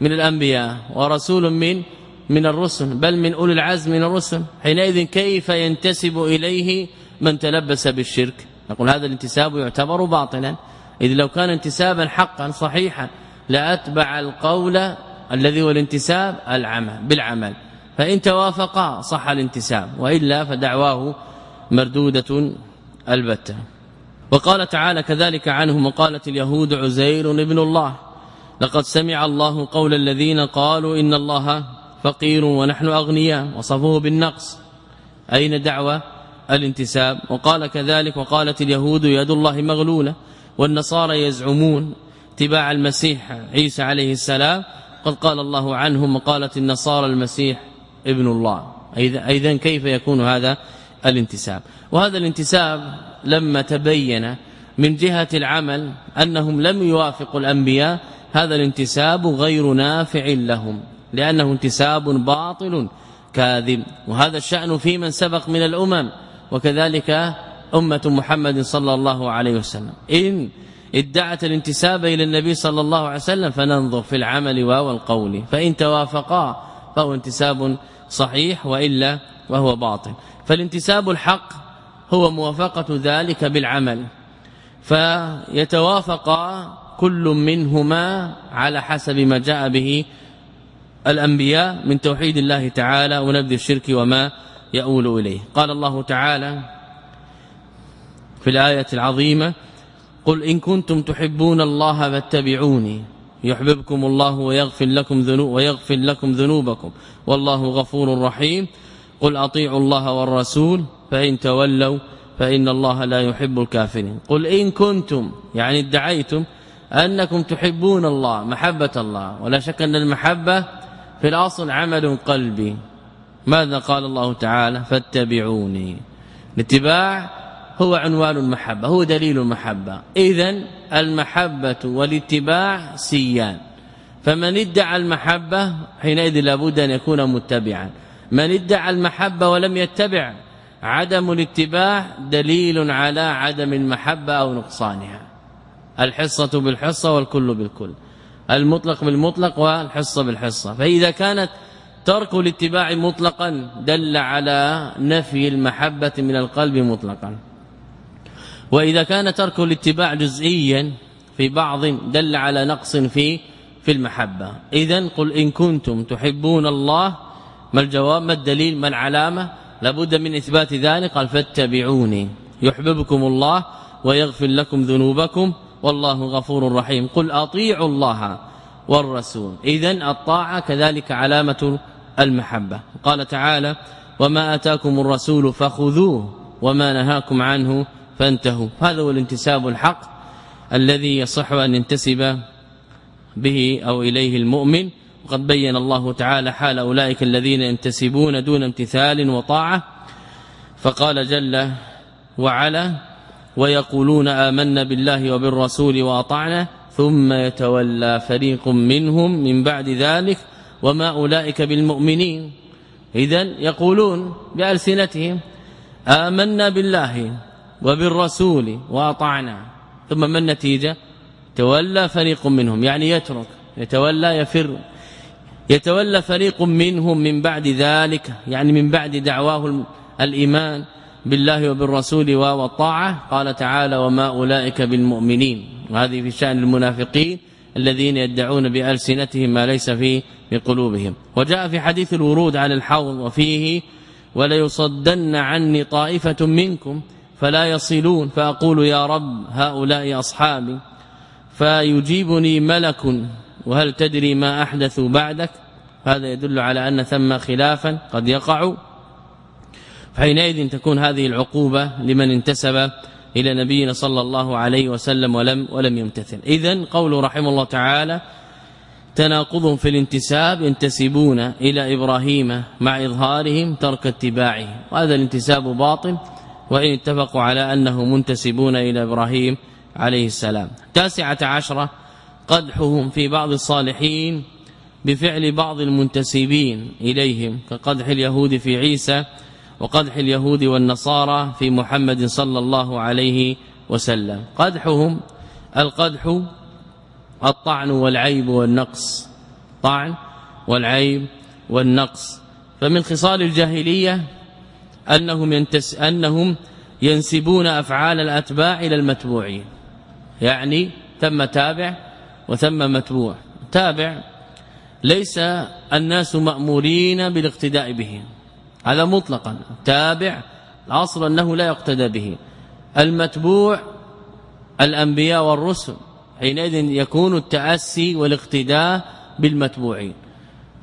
من الأنبياء ورسول من من الرسل بل من أولي العزم من الرسل. حينئذ كيف ينتسب إليه من تلبس بالشرك؟ نقول هذا الانتساب يعتبر باطلا. إذ لو كان انتسابا حقا صحيحا لأتبع القول الذي هو الانتساب العمل بالعمل. فإن توافقا صح الانتساب وإلا فدعواه مردودة البتة. وقال تعالى كذلك عنهم وقالت اليهود عزير ابن الله لقد سمع الله قول الذين قالوا إن الله فقير ونحن أغنياء وصفوه بالنقص. أين دعوة الانتساب؟ وقال كذلك وقالت اليهود يد الله مغلولة والنصارى يزعمون اتباع المسيح عيسى عليه السلام قد قال الله عنهم وقالت النصارى المسيح ابن الله. اذا كيف يكون هذا الانتساب؟ وهذا الانتساب لما تبين من جهة العمل أنهم لم يوافقوا الأنبياء هذا الانتساب غير نافع لهم لأنه انتساب باطل كاذب. وهذا الشأن في من سبق من الأمم وكذلك أمة محمد صلى الله عليه وسلم. إن ادعت الانتساب إلى النبي صلى الله عليه وسلم فننظر في العمل والقول فإن توافقا فهو انتساب صحيح وإلا وهو باطل. فالانتساب الحق هو موافقة ذلك بالعمل. فيتوافق كل منهما على حسب ما جاء به الأنبياء من توحيد الله تعالى ونبذ الشرك وما يؤول إليه. قال الله تعالى في الآية العظيمة قل إن كنتم تحبون الله فاتبعوني يحببكم الله ويغفر لكم ذنوب ويغفر لكم ذنوبكم. والله غفور رحيم. قل أطيعوا الله والرسول. فإن تولوا فإن الله لا يحب الكافرين. قل إن كنتم يعني ادعيتم أنكم تحبون الله محبة الله. ولا شك أن المحبة في الأصل عمل قلبي. ماذا قال الله تعالى؟ فاتبعوني. الاتباع هو عنوان المحبة هو دليل المحبة. اذا المحبة والاتباع سيان. فمن ادعى المحبة حينئذ لابد أن يكون متبعا. من ادعى المحبة ولم يتبع عدم الاتباع دليل على عدم المحبة أو نقصانها. الحصة بالحصة والكل بالكل. المطلق بالمطلق والحصة بالحصة. فإذا كانت ترك الاتباع مطلقا دل على نفي المحبة من القلب مطلقا. وإذا كان ترك الاتباع جزئيا في بعض دل على نقص في في المحبة. اذا قل إن كنتم تحبون الله ما الجواب؟ ما الدليل؟ ما العلامة؟ لابد من إثبات ذلك. قال فاتبعوني. يحببكم الله ويغفر لكم ذنوبكم والله غفور رحيم. قل أطيعوا الله والرسول. اذا الطاعة كذلك علامة المحبة. قال تعالى وما آتاكم الرسول فخذوه وما نهاكم عنه فانتهوا. هذا هو الانتساب الحق الذي يصح أن ينتسب به أو إليه المؤمن وقد بين الله تعالى حال أولئك الذين ينتسبون دون امتثال وطاعة فقال جل وعلا ويقولون آمنا بالله وبالرسول وأطعنا ثم يتولى فريق منهم من بعد ذلك وما أولئك بالمؤمنين. اذا يقولون بألسنتهم آمنا بالله وبالرسول وأطعنا. ثم ما النتيجة؟ تولى فريق منهم يعني يترك يتولى يفر. يتولى فريق منهم من بعد ذلك يعني من بعد دعواه الإيمان بالله وبالرسول والطاعة قال تعالى وما أولئك بالمؤمنين وهذه في شأن المنافقين الذين يدعون بألسنتهم ما ليس في بقلوبهم وجاء في حديث الورود على الحوض وفيه ولا يصدن عني طائفة منكم فلا يصلون فأقول يا رب هؤلاء أصحابي فيجيبني ملك وهل تدري ما أحدثوا بعدك؟ هذا يدل على أن ثم خلافا قد يقع. فحينئذ تكون هذه العقوبة لمن انتسب إلى نبينا صلى الله عليه وسلم ولم ولم يمتثل. اذا قول رحمه الله تعالى تناقض في الانتساب ينتسبون إلى إبراهيم مع إظهارهم ترك اتباعه وهذا الانتساب باطل وإن اتفقوا على أنه منتسبون إلى إبراهيم عليه السلام. تاسعة عشرة قدحهم في بعض الصالحين بفعل بعض المنتسبين إليهم كقدح اليهود في عيسى وقدح اليهود والنصارى في محمد صلى الله عليه وسلم. قدحهم القدح الطعن والعيب والنقص. طعن والعيب والنقص. فمن خصال الجاهلية أنهم, ينتس أنهم ينسبون أفعال الأتباع إلى المتبوعين. يعني ثم تابع وثم متبوع. تابع. ليس الناس مأمورين بالاقتداء به. هذا مطلقا. تابع. الاصل أنه لا يقتدى به. المتبوع الأنبياء والرسل. حينئذ يكون التأسي والاقتداء بالمتبوعين.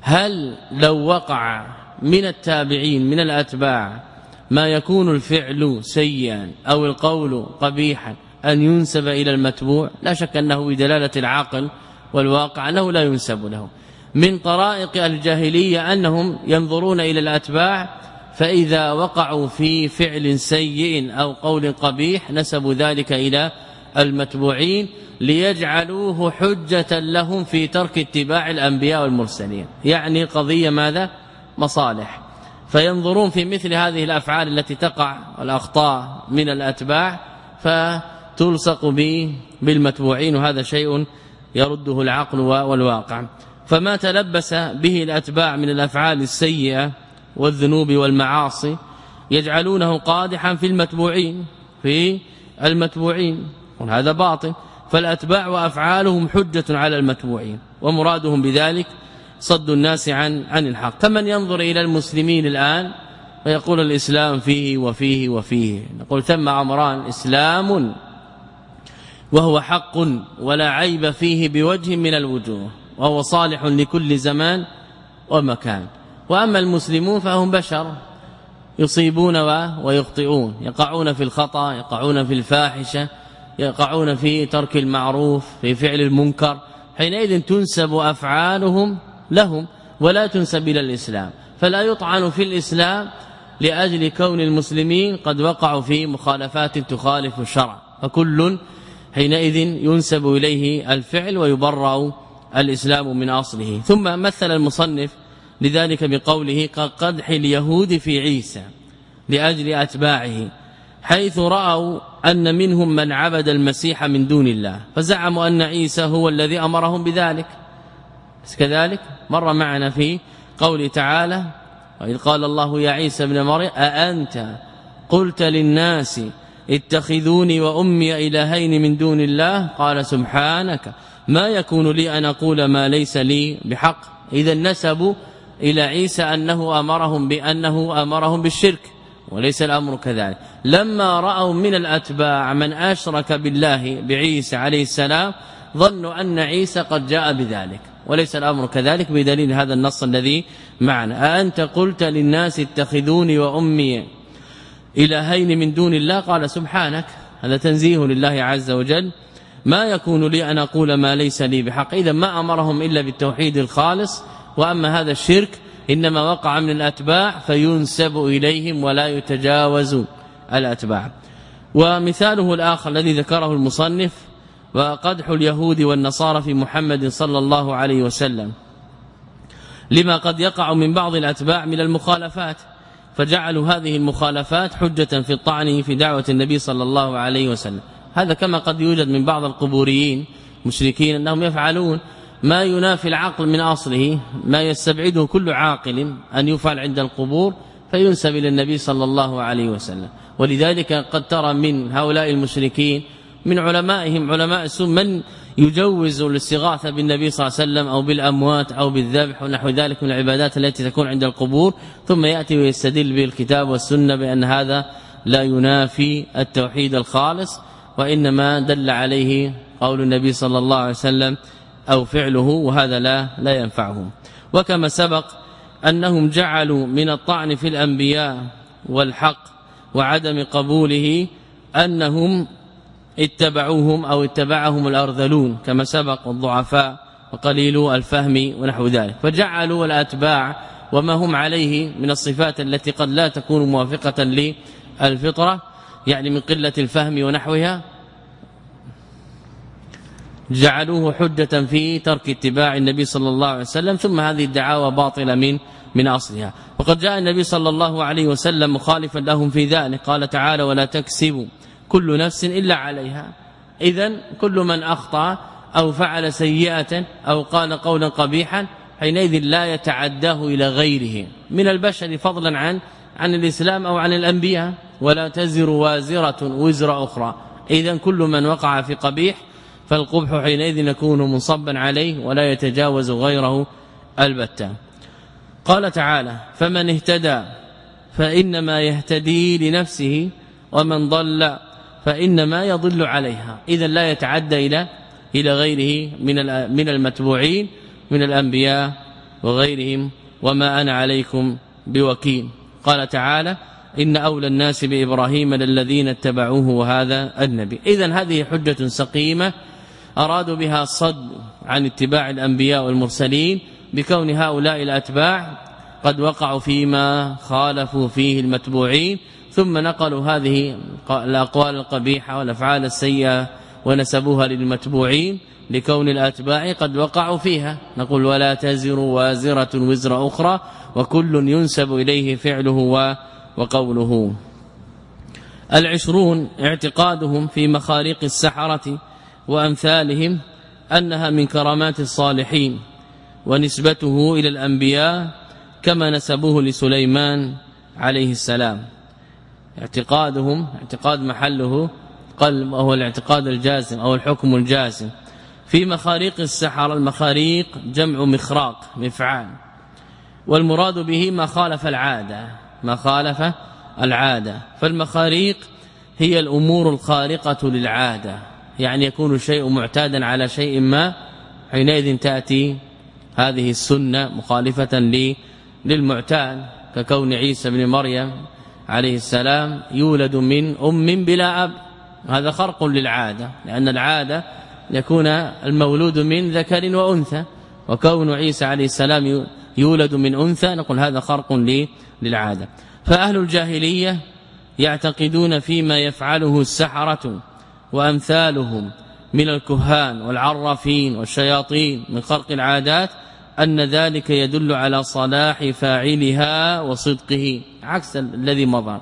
هل لو وقع من التابعين من الأتباع ما يكون الفعل سيئا أو القول قبيحا أن ينسب إلى المتبوع لا شك أنه بدلالة العقل والواقع أنه لا ينسب له من طرائق الجاهلية أنهم ينظرون إلى الأتباع فإذا وقعوا في فعل سيء أو قول قبيح نسبوا ذلك إلى المتبوعين ليجعلوه حجة لهم في ترك اتباع الأنبياء والمرسلين. يعني قضية ماذا؟ مصالح. فينظرون في مثل هذه الأفعال التي تقع الأخطاء من الأتباع فتلصق به بالمتبوعين وهذا شيء يرده العقل والواقع. فما تلبس به الأتباع من الأفعال السيئة والذنوب والمعاصي يجعلونه قادحا في المتبوعين في المتبوعين. وهذا باطل. فالأتباع وأفعالهم حجة على المتبوعين ومرادهم بذلك صد الناس عن عن الحق. كمن ينظر إلى المسلمين الآن ويقول الإسلام فيه وفيه وفيه. نقول ثم أمران إسلام وهو حق ولا عيب فيه بوجه من الوجوه وهو صالح لكل زمان ومكان. وأما المسلمون فهم بشر يصيبون ويخطئون يقعون في الخطأ يقعون في الفاحشة يقعون في ترك المعروف في فعل المنكر حينئذ تنسب أفعالهم لهم ولا تنسب إلى الإسلام. فلا يطعن في الإسلام لأجل كون المسلمين قد وقعوا في مخالفات تخالف الشرع. فكل حينئذ ينسب إليه الفعل ويبرأ الإسلام من أصله. ثم مثل المصنف لذلك بقوله كقدح اليهود في عيسى لأجل أتباعه حيث رأوا أن منهم من عبد المسيح من دون الله فزعموا أن عيسى هو الذي أمرهم بذلك. كذلك مر معنا في قوله تعالى وإذ قال الله يا عيسى ابن مريم أأنت قلت للناس اتخذوني وأمي إلهين من دون الله؟ قال سبحانك. ما يكون لي أن أقول ما ليس لي بحق. إذا نسبوا إلى عيسى أنه أمرهم بأنه أمرهم بالشرك وليس الأمر كذلك. لما رأوا من الأتباع من أشرك بالله بعيسى عليه السلام ظنوا أن عيسى قد جاء بذلك. وليس الأمر كذلك بدليل هذا النص الذي معنا. أنت قلت للناس اتخذوني وأمي إلهين من دون الله؟ قال سبحانك هذا تنزيه لله عز وجل. ما يكون لي أن أقول ما ليس لي بحق. إذا ما أمرهم إلا بالتوحيد الخالص. وأما هذا الشرك إنما وقع من الأتباع فينسب إليهم ولا يتجاوز الأتباع. ومثاله الآخر الذي ذكره المصنف وقدح اليهود والنصارى في محمد صلى الله عليه وسلم. لما قد يقع من بعض الأتباع من المخالفات. فجعلوا هذه المخالفات حجة في الطعن في دعوة النبي صلى الله عليه وسلم. هذا كما قد يوجد من بعض القبوريين مشركين أنهم يفعلون ما ينافي العقل من أصله ما يستبعده كل عاقل أن يفعل عند القبور فينسب إلى النبي صلى الله عليه وسلم. ولذلك قد ترى من هؤلاء المشركين من علمائهم علماء السنة من يجوز الاستغاثة بالنبي صلى الله عليه وسلم أو بالأموات أو بالذبح ونحو ذلك من العبادات التي تكون عند القبور. ثم يأتي ويستدل بالكتاب والسنة بأن هذا لا ينافي التوحيد الخالص وإنما دل عليه قول النبي صلى الله عليه وسلم أو فعله وهذا لا لا ينفعهم وكما سبق أنهم جعلوا من الطعن في الأنبياء والحق وعدم قبوله أنهم اتبعوهم أو اتبعهم الأرذلون كما سبق الضعفاء وقليل الفهم ونحو ذلك. فجعلوا الأتباع وما هم عليه من الصفات التي قد لا تكون موافقة للفطرة يعني من قلة الفهم ونحوها. جعلوه حجة في ترك اتباع النبي صلى الله عليه وسلم ثم هذه الدعاوى باطلة من من أصلها. وقد جاء النبي صلى الله عليه وسلم مخالفا لهم في ذلك قال تعالى ولا تكسب كل نفس إلا عليها. اذا كل من أخطأ أو فعل سيئة أو قال قولا قبيحا حينئذ لا يتعداه إلى غيره. من البشر فضلا عن عن الإسلام أو عن الأنبياء. ولا تزر وازرة وزر أخرى. اذا كل من وقع في قبيح فالقبح حينئذ يكون منصبا عليه ولا يتجاوز غيره البتة. قال تعالى فمن اهتدى فإنما يهتدي لنفسه ومن ضل فإنما يضل عليها. إذا لا يتعدى إلى إلى غيره من من المتبوعين من الأنبياء وغيرهم. وما أنا عليكم بوكيل. قال تعالى إن أولى الناس بإبراهيم للذين اتبعوه وهذا النبي. إذا هذه حجة سقيمة أرادوا بها الصد عن اتباع الأنبياء والمرسلين بكون هؤلاء الأتباع قد وقعوا فيما خالفوا فيه المتبوعين. ثم نقلوا هذه الأقوال القبيحة والأفعال السيئة ونسبوها للمتبوعين لكون الأتباع قد وقعوا فيها. نقول ولا تزر وازرة وزر أخرى وكل ينسب إليه فعله وقوله. العشرون اعتقادهم في مخاريق السحرة وأمثالهم أنها من كرامات الصالحين ونسبته إلى الأنبياء كما نسبوه لسليمان عليه السلام. اعتقادهم اعتقاد محله قلب وهو الاعتقاد الجازم أو الحكم الجازم. في مخاريق السحر المخاريق جمع مخراق مفعال. والمراد به ما خالف العادة ما خالف العادة. فالمخاريق هي الأمور الخارقة للعادة. يعني يكون الشيء معتادا على شيء ما حينئذ تأتي هذه السنة مخالفة للمعتاد ككون عيسى بن مريم عليه السلام يولد من أم بلا أب. هذا خرق للعادة لأن العادة يكون المولود من ذكر وأنثى. وكون عيسى عليه السلام يولد من أنثى نقول هذا خرق للعادة. فأهل الجاهلية يعتقدون فيما يفعله السحرة وأمثالهم من الكهان والعرافين والشياطين من خرق العادات أن ذلك يدل على صلاح فاعلها وصدقه. عكس الذي مضى.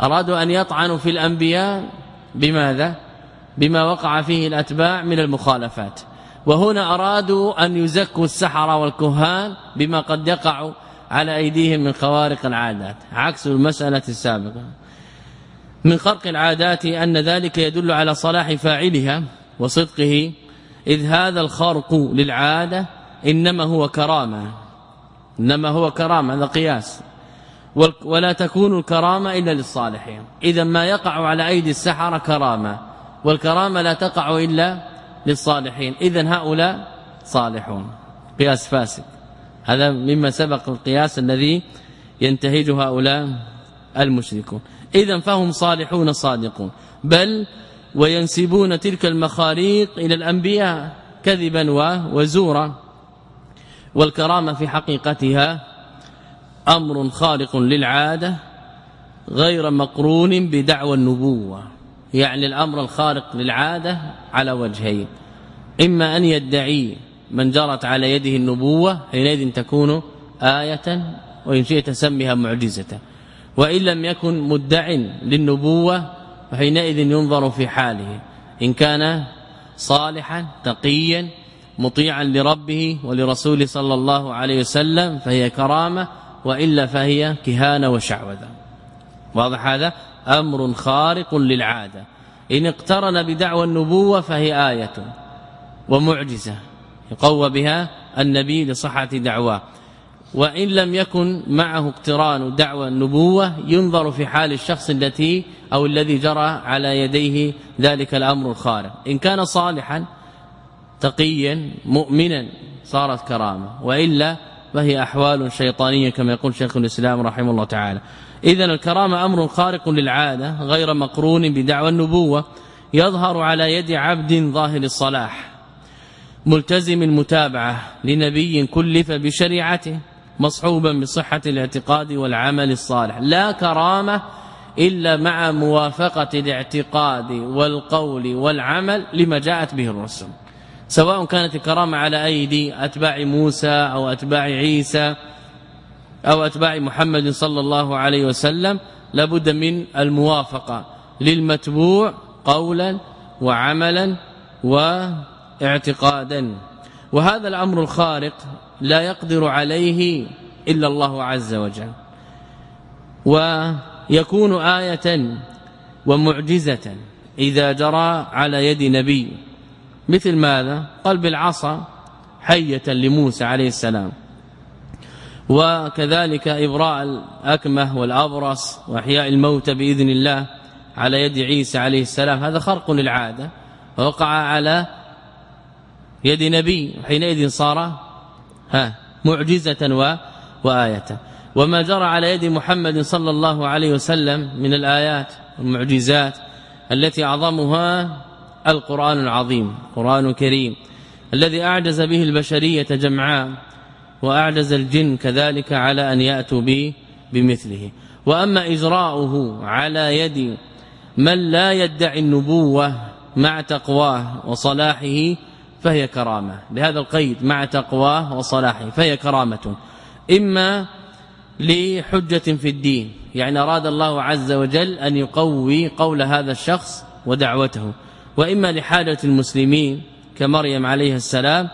أرادوا أن يطعنوا في الأنبياء بماذا؟ بما وقع فيه الأتباع من المخالفات. وهنا أرادوا أن يزكوا السحرة والكهان بما قد يقع على أيديهم من خوارق العادات. عكس المسألة السابقة. من خرق العادات أن ذلك يدل على صلاح فاعلها وصدقه إذ هذا الخرق للعادة إنما هو كرامة. إنما هو كرامة هذا قياس. ولا تكون الكرامة إلا للصالحين. إذا ما يقع على أيدي السحرة كرامة والكرامة لا تقع إلا للصالحين. إذا هؤلاء صالحون قياس فاسد. هذا مما سبق القياس الذي ينتهج هؤلاء المشركون. اذا فهم صالحون صادقون. بل وينسبون تلك المخاريق إلى الأنبياء كذبا وزورا. والكرامة في حقيقتها أمر خارق للعادة غير مقرون بدعوى النبوة. يعني الأمر الخارق للعادة على وجهين. إما أن يدعي من جرت على يده النبوة حينئذ تكون آية وإن شئت سميها معجزة. وإن لم يكن مدع للنبوة فحينئذ ينظر في حاله. إن كان صالحا تقيا مطيعا لربه ولرسوله صلى الله عليه وسلم فهي كرامة وإلا فهي كهانة وشعوذة. واضح هذا؟ أمر خارق للعادة. إن اقترن بدعوى النبوة فهي آية ومعجزة يقوى بها النبي لصحة دعواه. وإن لم يكن معه اقتران دعوى النبوة ينظر في حال الشخص التي أو الذي جرى على يديه ذلك الأمر الخارق. إن كان صالحا تقيا مؤمنا صارت كرامة. وإلا فهي أحوال شيطانية كما يقول شيخ الإسلام رحمه الله تعالى. اذا الكرامة أمر خارق للعادة غير مقرون بدعوى النبوة يظهر على يد عبد ظاهر الصلاح ملتزم المتابعة لنبي كلف بشريعته مصحوبا بصحة الاعتقاد والعمل الصالح. لا كرامة إلا مع موافقة الاعتقاد والقول والعمل لما جاءت به الرسل. سواء كانت الكرامة على أيدي أتباع موسى أو أتباع عيسى أو أتباع محمد صلى الله عليه وسلم لابد من الموافقة للمتبوع قولا وعملا واعتقادا. وهذا الأمر الخارق لا يقدر عليه إلا الله عز وجل. ويكون آية ومعجزة إذا جرى على يد نبي. مثل ماذا؟ قال بالعصا حية لموسى عليه السلام. وكذلك إبراء الأكمه والأبرص وإحياء الموتى بإذن الله على يد عيسى عليه السلام. هذا خرق للعادة. وقع على يد نبي. حينئذ صار ها معجزة و وآية. وما جرى على يد محمد صلى الله عليه وسلم من الآيات والمعجزات التي أعظمها القرآن العظيم قرآن كريم الذي أعجز به البشرية جمعاء وأعجز الجن كذلك على أن يأتوا به بمثله. وأما إجراؤه على يد من لا يدعي النبوة مع تقواه وصلاحه فهي كرامة. بهذا القيد مع تقواه وصلاحه فهي كرامة. إما لحجة في الدين يعني أراد الله عز وجل أن يقوي قول هذا الشخص ودعوته. وإما لحاجة المسلمين كمريم عليه السلام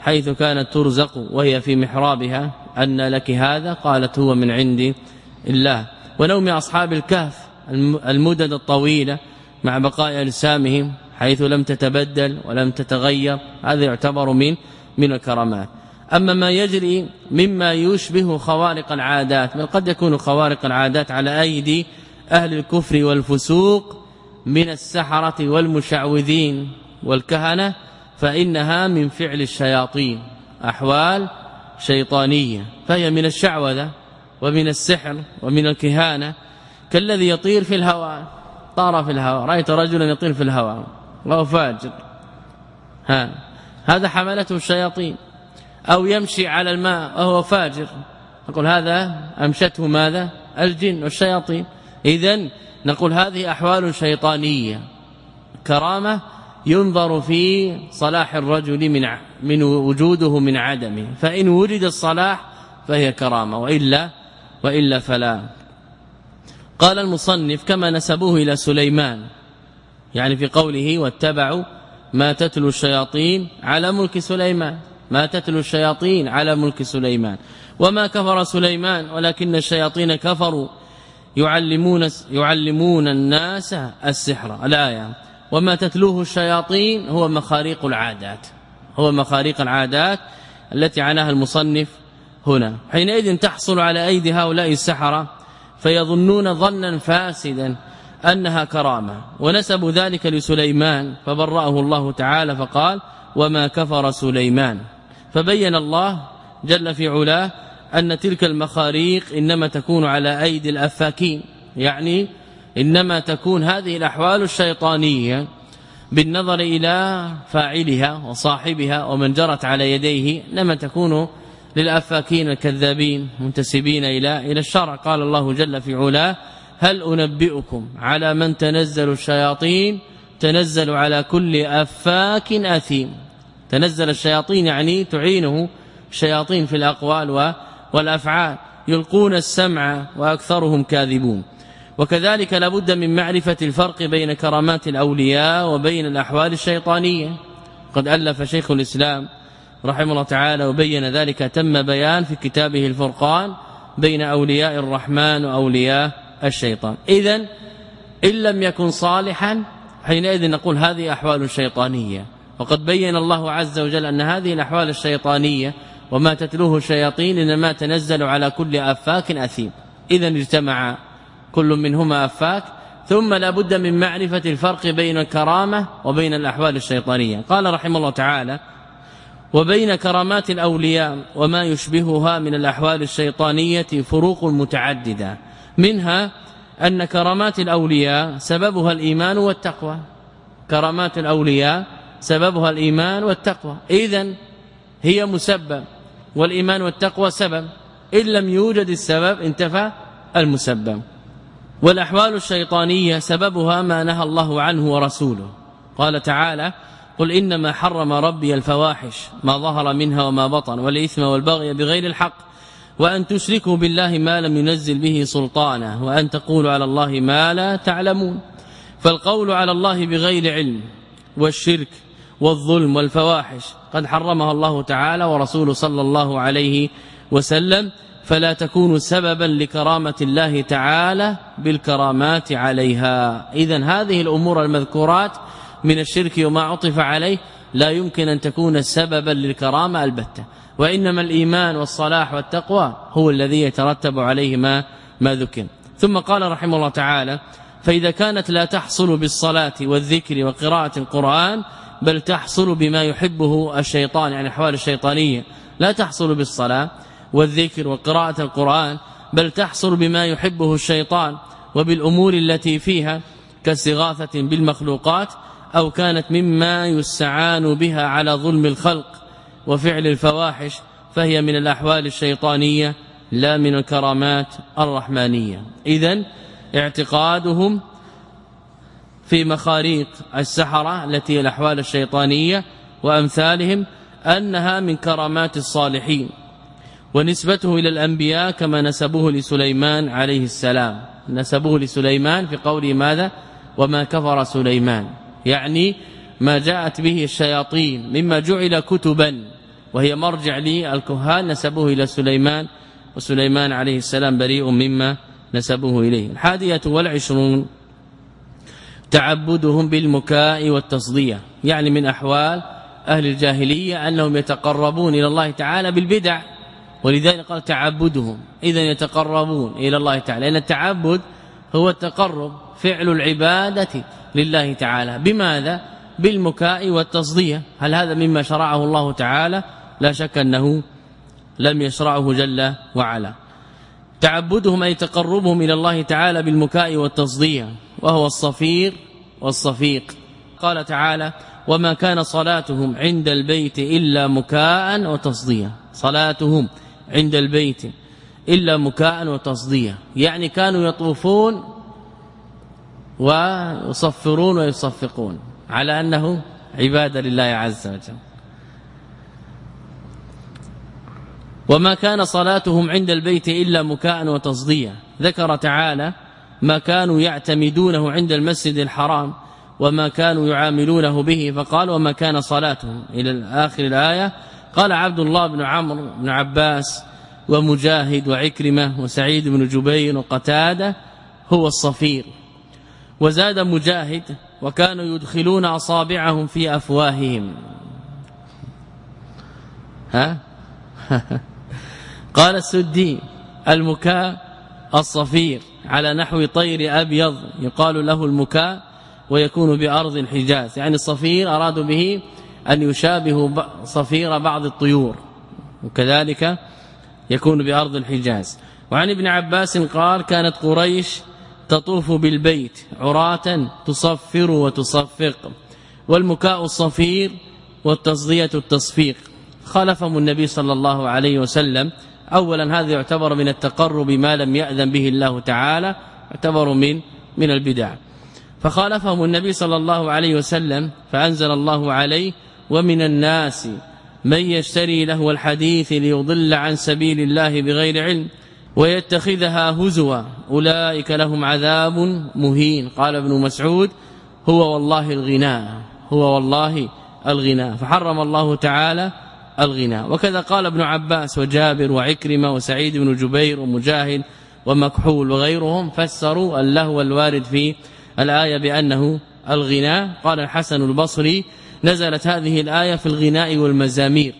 حيث كانت ترزق وهي في محرابها أن لك هذا قالت هو من عند الله. ونوم أصحاب الكهف المدد الطويلة مع بقاء أجسامهم حيث لم تتبدل ولم تتغير هذا يعتبر من من الكرامات. أما ما يجري مما يشبه خوارق العادات بل قد يكون خوارق العادات على أيدي أهل الكفر والفسوق من السحرة والمشعوذين والكهنة فإنها من فعل الشياطين أحوال شيطانية. فهي من الشعوذة ومن السحر ومن الكهانة. كالذي يطير في الهواء طار في الهواء. رأيت رجلا يطير في الهواء. وهو فاجر. ها هذا حملته الشياطين. أو يمشي على الماء وهو فاجر. نقول هذا أمشته ماذا؟ الجن والشياطين. اذا نقول هذه أحوال شيطانية. كرامة ينظر في صلاح الرجل من من وجوده من عدمه. فإن وجد الصلاح فهي كرامة وإلا وإلا فلا. قال المصنف كما نسبوه إلى سليمان يعني في قوله واتبعوا ما تتلو الشياطين على ملك سليمان. ما تتلو الشياطين على ملك سليمان. وما كفر سليمان ولكن الشياطين كفروا. يعلمون يعلمون الناس السحر الآية. وما تتلوه الشياطين هو مخاريق العادات. هو مخاريق العادات التي عناها المصنف هنا. حينئذ تحصل على أيدي هؤلاء السحرة فيظنون ظنا فاسدا أنها كرامة. ونسبوا ذلك لسليمان فبرأه الله تعالى فقال وما كفر سليمان. فبين الله جل في علاه أن تلك المخاريق إنما تكون على أيدي الأفاكين. يعني إنما تكون هذه الأحوال الشيطانية بالنظر إلى فاعلها وصاحبها ومن جرت على يديه إنما تكون للأفاكين الكذابين منتسبين إلى إلى الشرع قال الله جل في علاه هل أنبئكم على من تنزل الشياطين؟ تنزل على كل أفاك أثيم. تنزل الشياطين يعني تعينه الشياطين في الأقوال والأفعال يلقون السمع وأكثرهم كاذبون. وكذلك لابد من معرفة الفرق بين كرامات الأولياء وبين الأحوال الشيطانية. قد ألف شيخ الإسلام رحمه الله تعالى وبين ذلك تم بيان في كتابه الفرقان بين أولياء الرحمن وأولياء الشيطان. اذا إن لم يكن صالحا حينئذ نقول هذه أحوال شيطانية. وقد بين الله عز وجل أن هذه الأحوال الشيطانية وما تتلوه الشياطين إنما تنزل على كل أفاك أثيم. اذا اجتمع كل منهما أفاك ثم لا بد من معرفة الفرق بين الكرامة وبين الأحوال الشيطانية. قال رحمه الله تعالى وبين كرامات الأولياء وما يشبهها من الأحوال الشيطانية فروق متعددة. منها أن كرامات الأولياء سببها الإيمان والتقوى. كرامات الأولياء سببها الإيمان والتقوى. اذا هي مسبب والإيمان والتقوى سبب. إن لم يوجد السبب انتفى المسبب. والأحوال الشيطانية سببها ما نهى الله عنه ورسوله. قال تعالى قل إنما حرم ربي الفواحش ما ظهر منها وما بطن والإثم والبغي بغير الحق وأن تشركوا بالله ما لم ينزل به سلطانه وأن تقولوا على الله ما لا تعلمون. فالقول على الله بغير علم والشرك والظلم والفواحش. قد حرمها الله تعالى ورسوله صلى الله عليه وسلم. فلا تكون سببا لكرامة الله تعالى بالكرامات عليها. اذا هذه الأمور المذكورات من الشرك وما عطف عليه لا يمكن أن تكون سببا للكرامة البتة. وإنما الإيمان والصلاح والتقوى هو الذي يترتب عليه ما ما ذكر. ثم قال رحمه الله تعالى فإذا كانت لا تحصل بالصلاة والذكر وقراءة القرآن بل تحصل بما يحبه الشيطان يعني الاحوال الشيطانية. لا تحصل بالصلاة والذكر وقراءة القرآن بل تحصل بما يحبه الشيطان وبالأمور التي فيها كاستغاثه بالمخلوقات أو كانت مما يستعان بها على ظلم الخلق. وفعل الفواحش فهي من الأحوال الشيطانية لا من الكرامات الرحمانية. اذا اعتقادهم في مخاريق السحرة التي هي الأحوال الشيطانية وأمثالهم أنها من كرامات الصالحين ونسبته إلى الأنبياء كما نسبوه لسليمان عليه السلام. نسبوه لسليمان في قوله ماذا؟ وما كفر سليمان. يعني ما جاءت به الشياطين مما جعل كتبا وهي مرجع للكهان نسبوه إلى سليمان وسليمان عليه السلام بريء مما نسبوه إليه. الحادية والعشرون تعبدهم بالمكاء والتصديه يعني من أحوال أهل الجاهلية أنهم يتقربون إلى الله تعالى بالبدع ولذلك قال تعبدهم اذا يتقربون إلى الله تعالى لأن التعبد هو التقرب فعل العبادة لله تعالى بماذا؟ بالمكاء والتصديه هل هذا مما شرعه الله تعالى؟ لا شك أنه لم يشرعه جل وعلا. تعبدهم أي تقربهم إلى الله تعالى بالمكاء والتصديه وهو الصفير والصفيق. قال تعالى وما كان صلاتهم عند البيت إلا مكاء وتصديا صلاتهم عند البيت إلا مكاء وتصديا يعني كانوا يطوفون ويصفرون ويصفقون. على أنه عبادة لله عز وجل. وما كان صلاتهم عند البيت إلا مكاء وتصديا ذكر تعالى ما كانوا يعتمدونه عند المسجد الحرام وما كانوا يعاملونه به فقال وما كان صلاتهم. إلى آخر الآية قال عبد الله بن عمرو بن عباس ومجاهد وعكرمة وسعيد بن جبير وقتادة هو الصفير وزاد مجاهد وكانوا يدخلون أصابعهم في أفواههم. ها؟ قال السدي المكاء الصفير على نحو طير أبيض يقال له المكاء ويكون بأرض الحجاز يعني الصفير ارادوا به أن يشابه صفير بعض الطيور وكذلك يكون بأرض الحجاز وعن ابن عباس قال كانت قريش تطوف بالبيت عراة تصفر وتصفق والمكاء الصفير والتصدية التصفيق. خالفهم النبي صلى الله عليه وسلم اولا هذا يعتبر من التقرب ما لم يأذن به الله تعالى يعتبر من من البدع. فخالفهم النبي صلى الله عليه وسلم فأنزل الله عليه ومن الناس من يشتري له الحديث ليضل عن سبيل الله بغير علم ويتخذها هزوا أولئك لهم عذاب مهين. قال ابن مسعود هو والله الغناء هو والله الغناء. فحرم الله تعالى الغناء وكذا قال ابن عباس وجابر وعكرمة وسعيد بن جبير ومجاهد ومكحول وغيرهم فسروا اللهو الوارد في الآية بأنه الغناء قال الحسن البصري نزلت هذه الآية في الغناء والمزامير.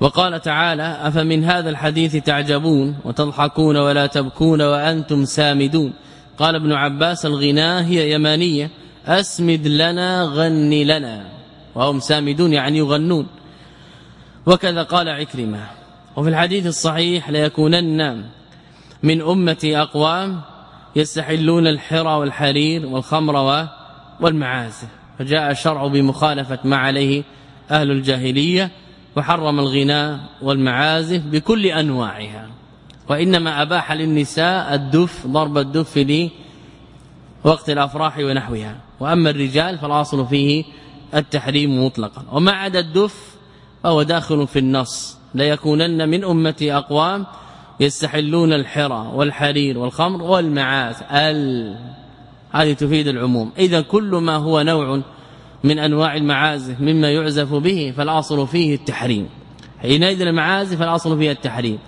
وقال تعالى أفمن هذا الحديث تعجبون وتضحكون ولا تبكون وأنتم سامدون. قال ابن عباس الغناء هي يمانية أسمد لنا غني لنا. وهم سامدون يعني يغنون. وكذا قال عكرمة. وفي الحديث الصحيح ليكونن من أمتي أقوام يستحلون الحرى والحرير والخمر والمعازف فجاء الشرع بمخالفة ما عليه أهل الجاهلية وحرم الغناء والمعازف بكل أنواعها. وإنما أباح للنساء الدف ضرب الدف لي وقت الأفراح ونحوها. وأما الرجال فالأصل فيه التحريم مطلقا. وما عدا الدف فهو داخل في النص. لا يكونن من أمتي أقوام يستحلون الحرى والحرير والخمر والمعاز. ال. هذه تفيد العموم. إذا كل ما هو نوع من أنواع المعازف مما يعزف به فالأصل فيه التحريم. حينئذ المعازف الاصل فيها التحريم.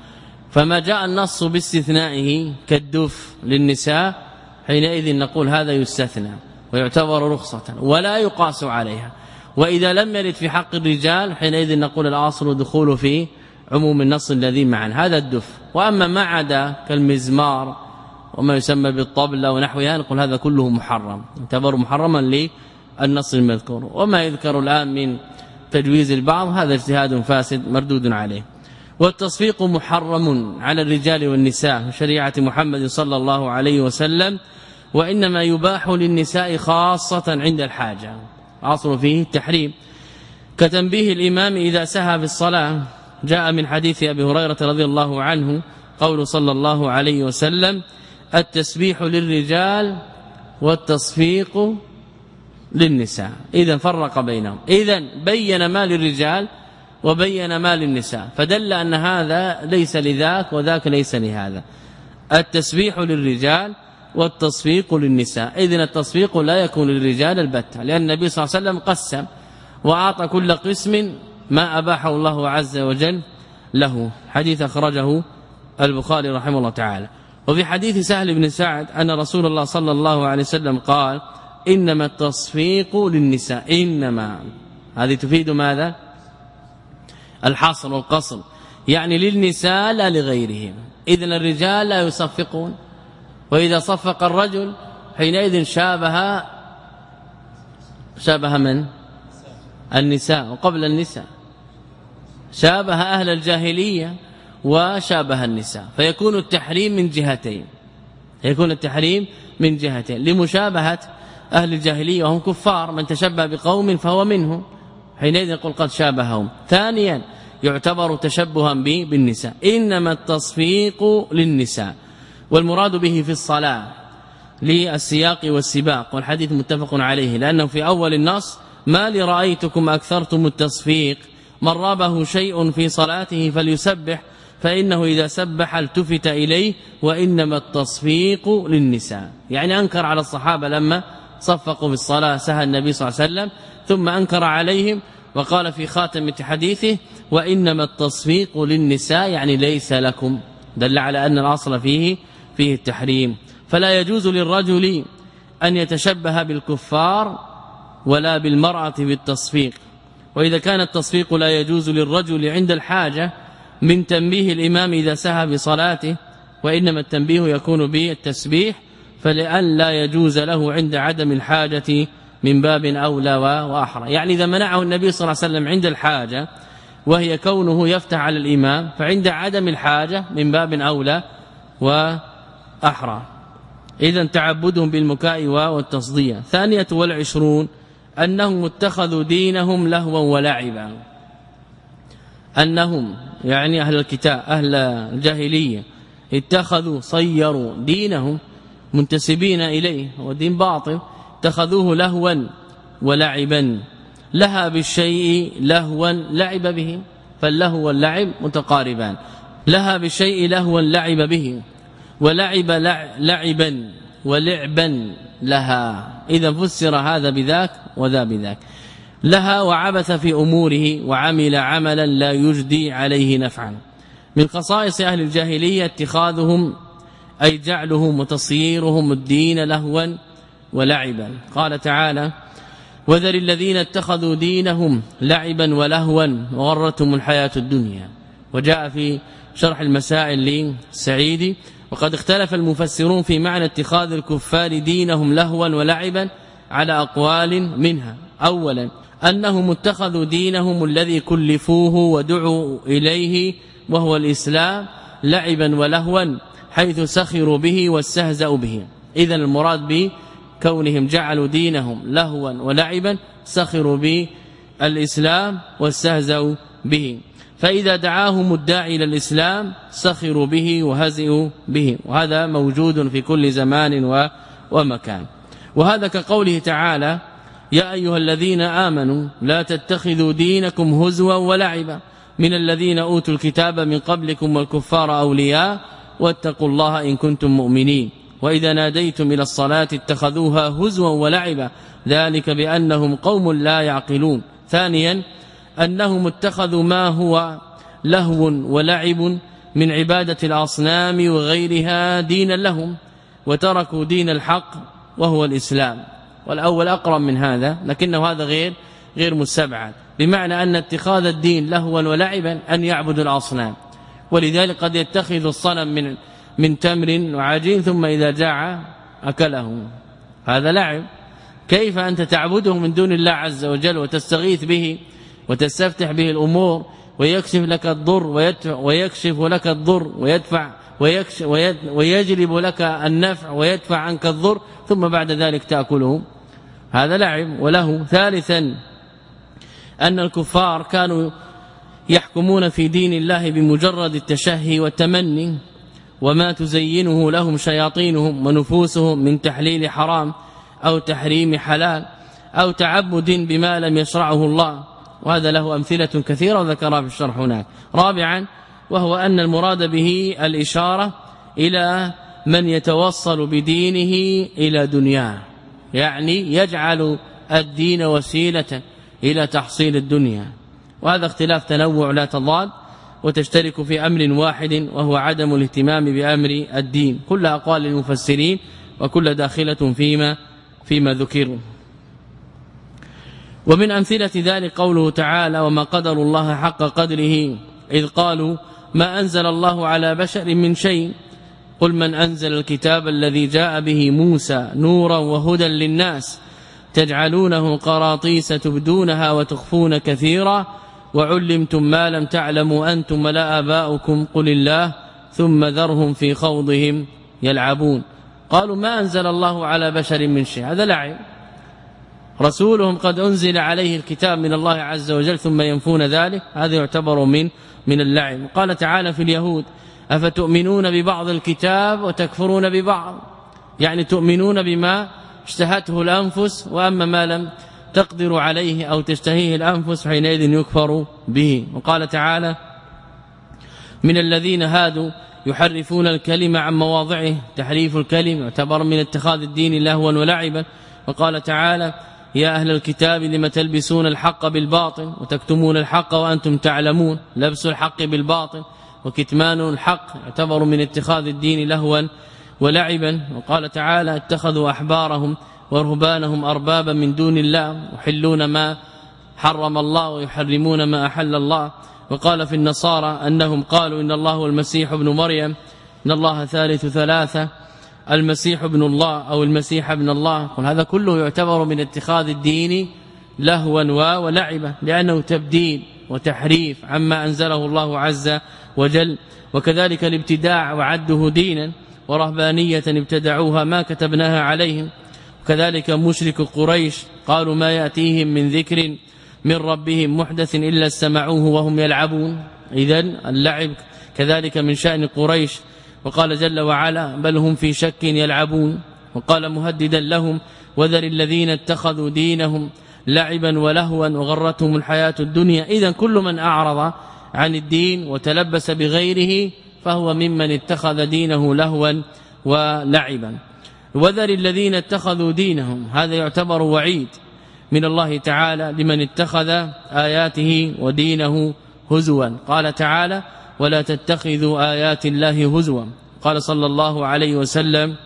فما جاء النص باستثنائه كالدف للنساء حينئذ نقول هذا يستثنى ويعتبر رخصة ولا يقاس عليها. وإذا لم يرد في حق الرجال حينئذ نقول الاصل دخول في عموم النص الذي معنا هذا الدف. وأما ما عدا كالمزمار وما يسمى بالطبله ونحوها نقول هذا كله محرم. يعتبر محرما للنص المذكور. وما يذكر الآن من تجويز البعض هذا اجتهاد فاسد مردود عليه. والتصفيق محرم على الرجال والنساء شريعة محمد صلى الله عليه وسلم وإنما يباح للنساء خاصة عند الحاجة. اصل فيه التحريم كتنبيه الإمام إذا سهى في الصلاة جاء من حديث أبي هريرة رضي الله عنه قول صلى الله عليه وسلم التسبيح للرجال والتصفيق للنساء. اذا فرق بينهم. اذا بين ما للرجال وبين ما للنساء. فدل أن هذا ليس لذاك وذاك ليس لهذا. التسبيح للرجال والتصفيق للنساء. إذن التصفيق لا يكون للرجال البتة لأن النبي صلى الله عليه وسلم قسم وأعطى كل قسم ما أباحه الله عز وجل له. حديث أخرجه البخاري رحمه الله تعالى. وفي حديث سهل بن سعد أن رسول الله صلى الله عليه وسلم قال إنما التصفيق للنساء. إنما. هذه تفيد ماذا؟ الحصر والقصر. يعني للنساء لا لغيرهم. اذا الرجال لا يصفقون. وإذا صفق الرجل حينئذ شابه شابه من؟ النساء وقبل النساء. شابه أهل الجاهلية وشابه النساء. فيكون التحريم من جهتين. يكون التحريم من جهتين. لمشابهة أهل الجاهلية وهم كفار. من تشبه بقوم فهو منهم. حينئذ يقول قد شابههم. ثانيا يعتبر تشبها به بالنساء. إنما التصفيق للنساء. والمراد به في الصلاة للسياق والسباق والحديث متفق عليه لأنه في أول النص ما لرايتكم أكثرتم التصفيق من رابه شيء في صلاته فليسبح فإنه إذا سبح التفت إليه وإنما التصفيق للنساء. يعني أنكر على الصحابة لما صفقوا في الصلاة سهى النبي صلى الله عليه وسلم ثم أنكر عليهم وقال في خاتم حديثه وإنما التصفيق للنساء يعني ليس لكم. دل على أن الأصل فيه فيه التحريم. فلا يجوز للرجل أن يتشبه بالكفار ولا بالمرأة بالتصفيق. وإذا كان التصفيق لا يجوز للرجل عند الحاجة من تنبيه الإمام إذا سهى بصلاته وإنما التنبيه يكون بالتسبيح فلأن لا يجوز له عند عدم الحاجة من باب أولى وأحرى. يعني إذا منعه النبي صلى الله عليه وسلم عند الحاجة وهي كونه يفتح على الإمام فعند عدم الحاجة من باب أولى واحرى اذا تعبدهم بالمكاء والتصدية. ثانية والعشرون أنهم اتخذوا دينهم لهوا ولعبا. أنهم يعني أهل الكتاب أهل الجاهلية اتخذوا صيروا دينهم منتسبين إليه ودين باطل اتخذوه لهوا ولعبا. لها بالشيء لهوا لعب به فاللهو واللعب متقاربان. لها بالشيء لهوا لعب به. ولعب لعبا ولعبا لها. إذا فسر هذا بذاك وذا بذاك. لها وعبث في أموره وعمل عملا لا يجدي عليه نفعا. من خصائص أهل الجاهلية اتخاذهم أي جعلهم وتصييرهم الدين لهوا ولعبا. قال تعالى وذر الذين اتخذوا دينهم لعبا ولهوا وغرتهم الحياة الدنيا. وجاء في شرح المسائل لسعيد وقد اختلف المفسرون في معنى اتخاذ الكفار دينهم لهوا ولعبا على أقوال منها. أولا أنهم اتخذوا دينهم الذي كلفوه ودعوا إليه وهو الإسلام لعبا ولهوا حيث سخروا به واستهزأوا به. اذا المراد به كونهم جعلوا دينهم لهوا ولعبا سخروا به الإسلام واستهزأوا به. فإذا دعاهم الداعي إلى الإسلام سخروا به وهزئوا به. وهذا موجود في كل زمان ومكان. وهذا كقوله تعالى يا أيها الذين آمنوا لا تتخذوا دينكم هزوا ولعبا. من الذين أوتوا الكتاب من قبلكم والكفار أولياء واتقوا الله إن كنتم مؤمنين. وإذا ناديتم إلى الصلاة اتخذوها هزوا ولعبا. ذلك بأنهم قوم لا يعقلون. ثانيا أنهم اتخذوا ما هو لهو ولعب من عبادة الأصنام وغيرها دينا لهم وتركوا دين الحق وهو الإسلام. والأول أقرب من هذا لكنه هذا غير غير مستبعد. بمعنى أن اتخاذ الدين لهوا ولعبا أن يعبد الأصنام. ولذلك قد يتخذ الصنم من من تمر وعجين ثم إذا جاع أكله. هذا لعب. كيف أنت تعبده من دون الله عز وجل وتستغيث به وتستفتح به الأمور ويكشف لك الضر ويكشف لك الضر ويدفع ويجلب لك النفع ويدفع عنك الضر ثم بعد ذلك تأكله. هذا لعب. وله ثالثا أن الكفار كانوا يحكمون في دين الله بمجرد التشهي والتمني وما تزينه لهم شياطينهم ونفوسهم من تحليل حرام أو تحريم حلال أو تعبد بما لم يشرعه الله. وهذا له أمثلة كثيرة ذكرها في الشرح هناك. رابعا وهو أن المراد به الإشارة إلى من يتوصل بدينه إلى دنياه. يعني يجعل الدين وسيلة إلى تحصيل الدنيا. وهذا اختلاف تنوع لا تضاد وتشترك في أمر واحد وهو عدم الاهتمام بأمر الدين. كل أقوال المفسرين وكل داخلة فيما فيما ذكر ومن أمثلة ذلك قوله تعالى وما قدر الله حق قدره إذ قالوا ما أنزل الله على بشر من شيء؟ قل من أنزل الكتاب الذي جاء به موسى نورا وهدى للناس تجعلونه قراطيس تبدونها وتخفون كثيرا وعلمتم ما لم تعلموا أنتم ولا آباؤكم قل الله ثم ذرهم في خوضهم يلعبون. قالوا ما أنزل الله على بشر من شيء؟ هذا لعب. رسولهم قد أنزل عليه الكتاب من الله عز وجل ثم ينفون ذلك. هذا يعتبر من من اللعب قال تعالى في اليهود أفتؤمنون ببعض الكتاب وتكفرون ببعض؟ يعني تؤمنون بما اشتهته الأنفس وأما ما لم تقدر عليه أو تشتهيه الأنفس حينئذ يكفر به. وقال تعالى من الذين هادوا يحرفون الكلمة عن مواضعه تحريف الكلم يعتبر من اتخاذ الدين لهوا ولعبا. وقال تعالى يا أهل الكتاب لم تلبسون الحق بالباطل؟ وتكتمون الحق وأنتم تعلمون. لبس الحق بالباطل. وكتمان الحق. يعتبر من اتخاذ الدين لهوا ولعبا. وقال تعالى اتخذوا أحبارهم ورهبانهم أربابا من دون الله يحلون ما حرم الله ويحرمون ما أحل الله. وقال في النصارى أنهم قالوا إن الله هو المسيح ابن مريم إن الله ثالث ثلاثة. المسيح ابن الله أو المسيح ابن الله. هذا كله يعتبر من اتخاذ الدين لهوا ولعبا لأنه تبديل وتحريف عما أنزله الله عز وجل. وكذلك الابتداع وعده دينا ورهبانية ابتدعوها ما كتبناها عليهم. وكذلك مشرك قريش قالوا ما يأتيهم من ذكر من ربهم محدث إلا استمعوه وهم يلعبون. اذا اللعب كذلك من شأن قريش وقال جل وعلا بل هم في شك يلعبون وقال مهددا لهم وذر الذين اتخذوا دينهم لعبا ولهوا وغرتهم الحياة الدنيا. اذا كل من أعرض عن الدين وتلبس بغيره فهو ممن اتخذ دينه لهوا ولعبا. وذر الذين اتخذوا دينهم هذا يعتبر وعيد من الله تعالى لمن اتخذ آياته ودينه هزوا. قال تعالى ولا تتخذوا آيات الله هزوا. قال صلى الله عليه وسلم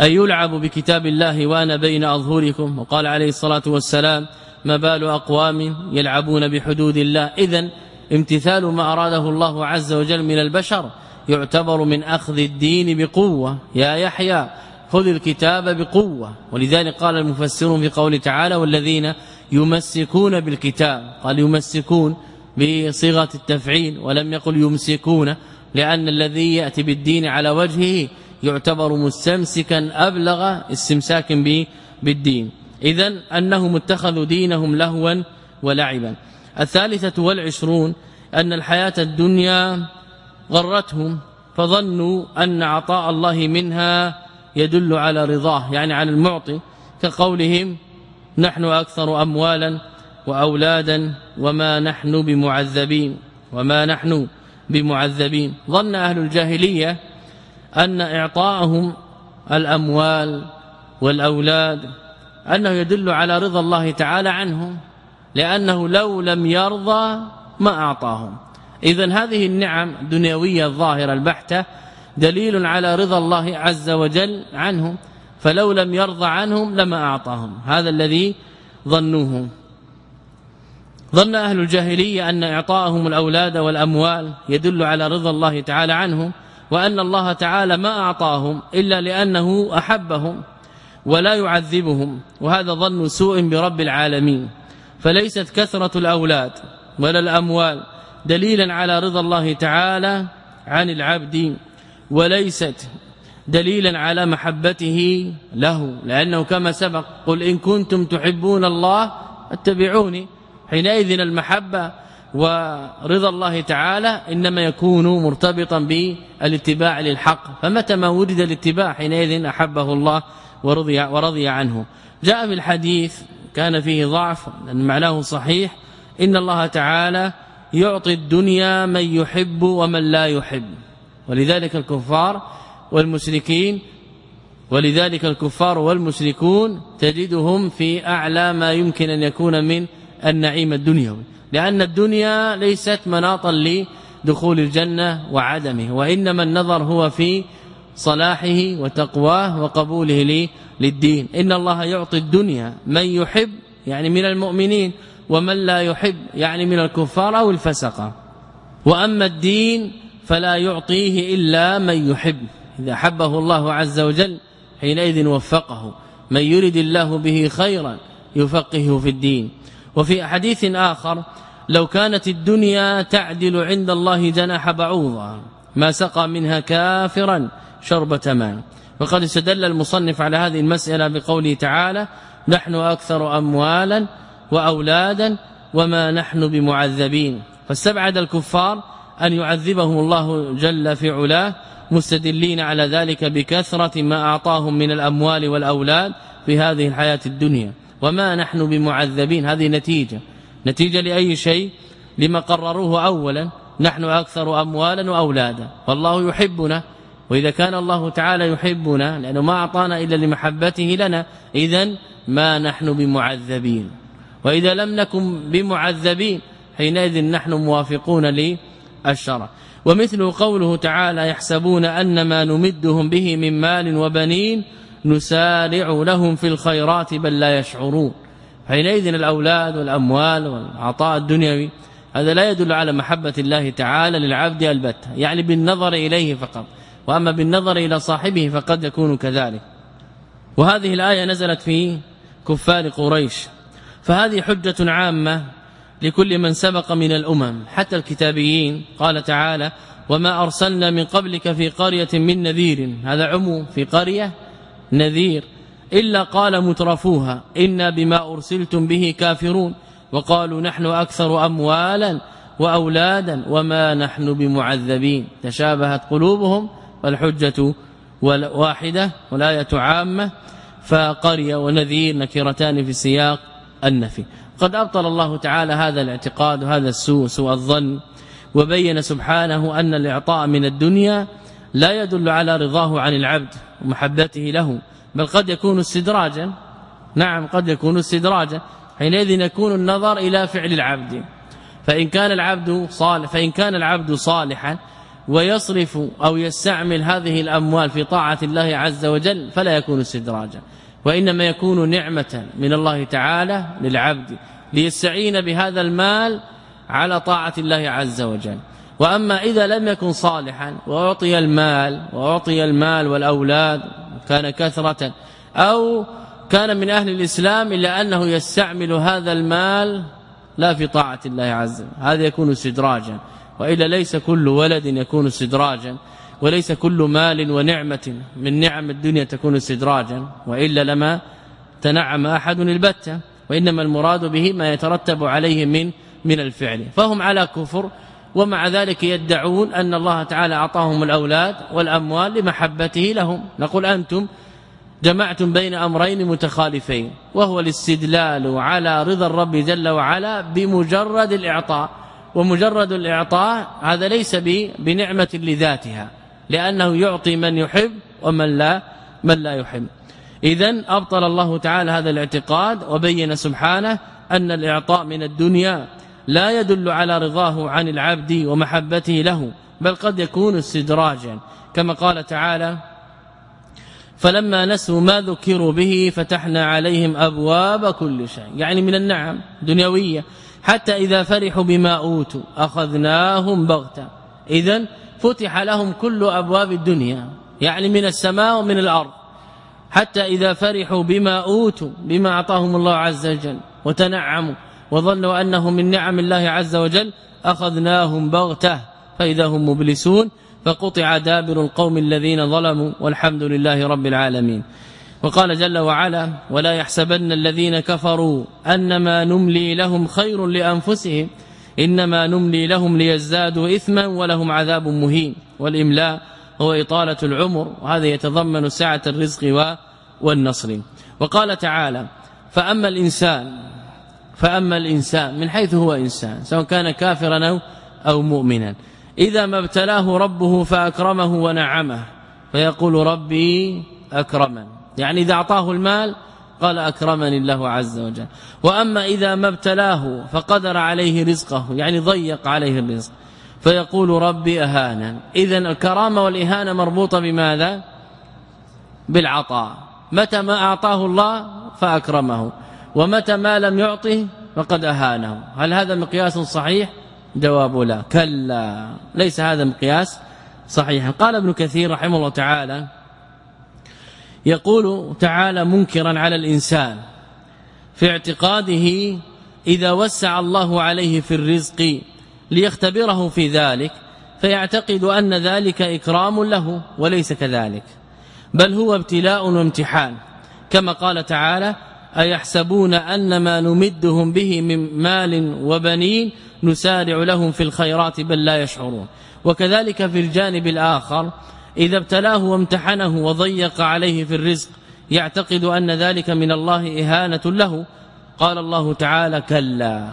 أن يلعب بكتاب الله وأنا بين أظهركم؟ وقال عليه الصلاة والسلام ما بال أقوام يلعبون بحدود الله. إذا امتثال ما أراده الله عز وجل من البشر يعتبر من أخذ الدين بقوة. يا يحيى خذ الكتاب بقوة. ولذلك قال المفسرون في قول تعالى والذين يمسكون بالكتاب. قال يمسكون بصيغة التفعيل ولم يقل يمسكون لأن الذي يأتي بالدين على وجهه يعتبر مستمسكا أبلغ استمساك بالدين. اذا أنهم اتخذوا دينهم لهوا ولعبا. الثالثة والعشرون أن الحياة الدنيا غرتهم فظنوا أن عطاء الله منها يدل على رضاه يعني على المعطي كقولهم نحن أكثر أموالا وأولادا وما نحن بمعذبين وما نحن بمعذبين. ظن أهل الجاهلية أن إعطاءهم الأموال والأولاد أنه يدل على رضا الله تعالى عنهم لأنه لو لم يرضى ما أعطاهم. إذا هذه النعم الدنيوية الظاهرة البحتة دليل على رضا الله عز وجل عنهم فلو لم يرضى عنهم لما أعطاهم. هذا الذي ظنوه. ظن أهل الجاهلية أن إعطاءهم الأولاد والأموال يدل على رضا الله تعالى عنهم وأن الله تعالى ما أعطاهم إلا لأنه أحبهم ولا يعذبهم وهذا ظن سوء برب العالمين. فليست كثرة الأولاد ولا الأموال دليلا على رضا الله تعالى عن العبد وليست دليلا على محبته له لأنه كما سبق قل إن كنتم تحبون الله اتبعوني حينئذ المحبة ورضا الله تعالى إنما يكون مرتبطا بالاتباع للحق. فمتى ما وجد الاتباع حينئذ أحبه الله ورضي ورضي عنه. جاء في الحديث كان فيه ضعف لأن معناه صحيح. إن الله تعالى يعطي الدنيا من يحب ومن لا يحب. ولذلك الكفار والمشركين ولذلك الكفار والمشركون تجدهم في أعلى ما يمكن أن يكون من النعيم الدنيوي لأن الدنيا ليست مناطا لدخول الجنة وعدمه وإنما النظر هو في صلاحه وتقواه وقبوله لي للدين. إن الله يعطي الدنيا من يحب يعني من المؤمنين ومن لا يحب يعني من الكفار أو الفسقة وأما الدين فلا يعطيه إلا من يحب. إذا حبه الله عز وجل حينئذ وفقه. من يرد الله به خيرا يفقهه في الدين. وفي حديث آخر لو كانت الدنيا تعدل عند الله جناح بعوضة ما سقى منها كافرا شربة ماء. وقد استدل المصنف على هذه المسألة بقوله تعالى نحن أكثر أموالا وأولادا وما نحن بمعذبين فاستبعد الكفار أن يعذبهم الله جل في علاه مستدلين على ذلك بكثرة ما أعطاهم من الأموال والأولاد في هذه الحياة الدنيا. وما نحن بمعذبين؟ هذه نتيجة. نتيجة لأي شيء؟ لما قرروه أولا نحن أكثر أموالا وأولادا. والله يحبنا وإذا كان الله تعالى يحبنا لأنه ما أعطانا إلا لمحبته لنا إذا ما نحن بمعذبين. وإذا لم نكن بمعذبين حينئذ نحن موافقون للشرع. ومثل قوله تعالى يحسبون أن ما نمدهم به من مال وبنين نسارع لهم في الخيرات بل لا يشعرون. حينئذ الأولاد والأموال والعطاء الدنيوي هذا لا يدل على محبة الله تعالى للعبد البتة يعني بالنظر إليه فقط. وأما بالنظر إلى صاحبه فقد يكون كذلك. وهذه الآية نزلت في كفار قريش. فهذه حجة عامة لكل من سبق من الأمم حتى الكتابيين. قال تعالى وما أرسلنا من قبلك في قرية من نذير. هذا عمو في قرية نذير إلا قال مترفوها إنا بما أرسلتم به كافرون. وقالوا نحن أكثر أموالا وأولادا وما نحن بمعذبين. تشابهت قلوبهم والحجة واحدة والآية عامة فقرية ونذير نكرتان في سياق النفي. قد أبطل الله تعالى هذا الاعتقاد وهذا السوء سوء الظن وبين سبحانه أن الإعطاء من الدنيا لا يدل على رضاه عن العبد ومحبته له بل قد يكون استدراجا. نعم قد يكون استدراجا. حينئذ يكون النظر إلى فعل العبد. فإن كان العبد صالح فإن كان العبد صالحا ويصرف أو يستعمل هذه الأموال في طاعة الله عز وجل فلا يكون استدراجا. وإنما يكون نعمة من الله تعالى للعبد ليستعين بهذا المال على طاعة الله عز وجل. وأما إذا لم يكن صالحا وأعطي المال وأعطي المال والأولاد كان كثرة أو كان من أهل الإسلام إلا أنه يستعمل هذا المال لا في طاعة الله عز وجل. هذا يكون استدراجا. وإلا ليس كل ولد يكون استدراجا وليس كل مال ونعمة من نعم الدنيا تكون استدراجا. وإلا لما تنعم أحد البتة وإنما المراد به ما يترتب عليه من من الفعل. فهم على كفر ومع ذلك يدعون أن الله تعالى أعطاهم الأولاد والأموال لمحبته لهم. نقول أنتم جمعتم بين أمرين متخالفين وهو الاستدلال على رضا الرب جل وعلا بمجرد الإعطاء. ومجرد الإعطاء هذا ليس بنعمة لذاتها لأنه يعطي من يحب ومن لا من لا يحب. اذا أبطل الله تعالى هذا الاعتقاد وبين سبحانه أن الإعطاء من الدنيا لا يدل على رضاه عن العبد ومحبته له بل قد يكون استدراجا. كما قال تعالى فلما نسوا ما ذكروا به فتحنا عليهم أبواب كل شيء. يعني من النعم دنيوية. حتى إذا فرحوا بما أوتوا أخذناهم بغتة. اذا فتح لهم كل أبواب الدنيا يعني من السماء ومن الأرض. حتى إذا فرحوا بما أوتوا بما أعطاهم الله عز وجل وتنعموا وظنوا أنه من نعم الله عز وجل أخذناهم بغتة فإذا هم مبلسون فقطع دابر القوم الذين ظلموا والحمد لله رب العالمين. وقال جل وعلا ولا يحسبن الذين كفروا أنما نملي لهم خير لأنفسهم إنما نملي لهم ليزدادوا إثما ولهم عذاب مهين. والإملاء هو إطالة العمر وهذا يتضمن سعة الرزق والنصر. وقال تعالى فأما الإنسان فأما الإنسان من حيث هو إنسان سواء كان كافرا أو أو مؤمنا. إذا ما ابتلاه ربه فأكرمه ونعمه فيقول ربي أكرمن. يعني إذا أعطاه المال قال أكرمني الله عز وجل. وأما إذا ما ابتلاه فقدر عليه رزقه يعني ضيق عليه الرزق فيقول ربي اهانا اذا الكرامة والإهانة مربوطة بماذا؟ بالعطاء. متى ما أعطاه الله فأكرمه. ومتى ما لم يعطه فقد أهانه. هل هذا مقياس صحيح؟ جواب لا. كلا. ليس هذا مقياس صحيحا قال ابن كثير رحمه الله تعالى يقول تعالى منكرا على الإنسان في اعتقاده إذا وسع الله عليه في الرزق ليختبره في ذلك فيعتقد أن ذلك إكرام له وليس كذلك بل هو ابتلاء وامتحان. كما قال تعالى أيحسبون أن ما نمدهم به من مال وبنين نسارع لهم في الخيرات بل لا يشعرون. وكذلك في الجانب الآخر إذا ابتلاه وامتحنه وضيق عليه في الرزق يعتقد أن ذلك من الله إهانة له. قال الله تعالى كلا.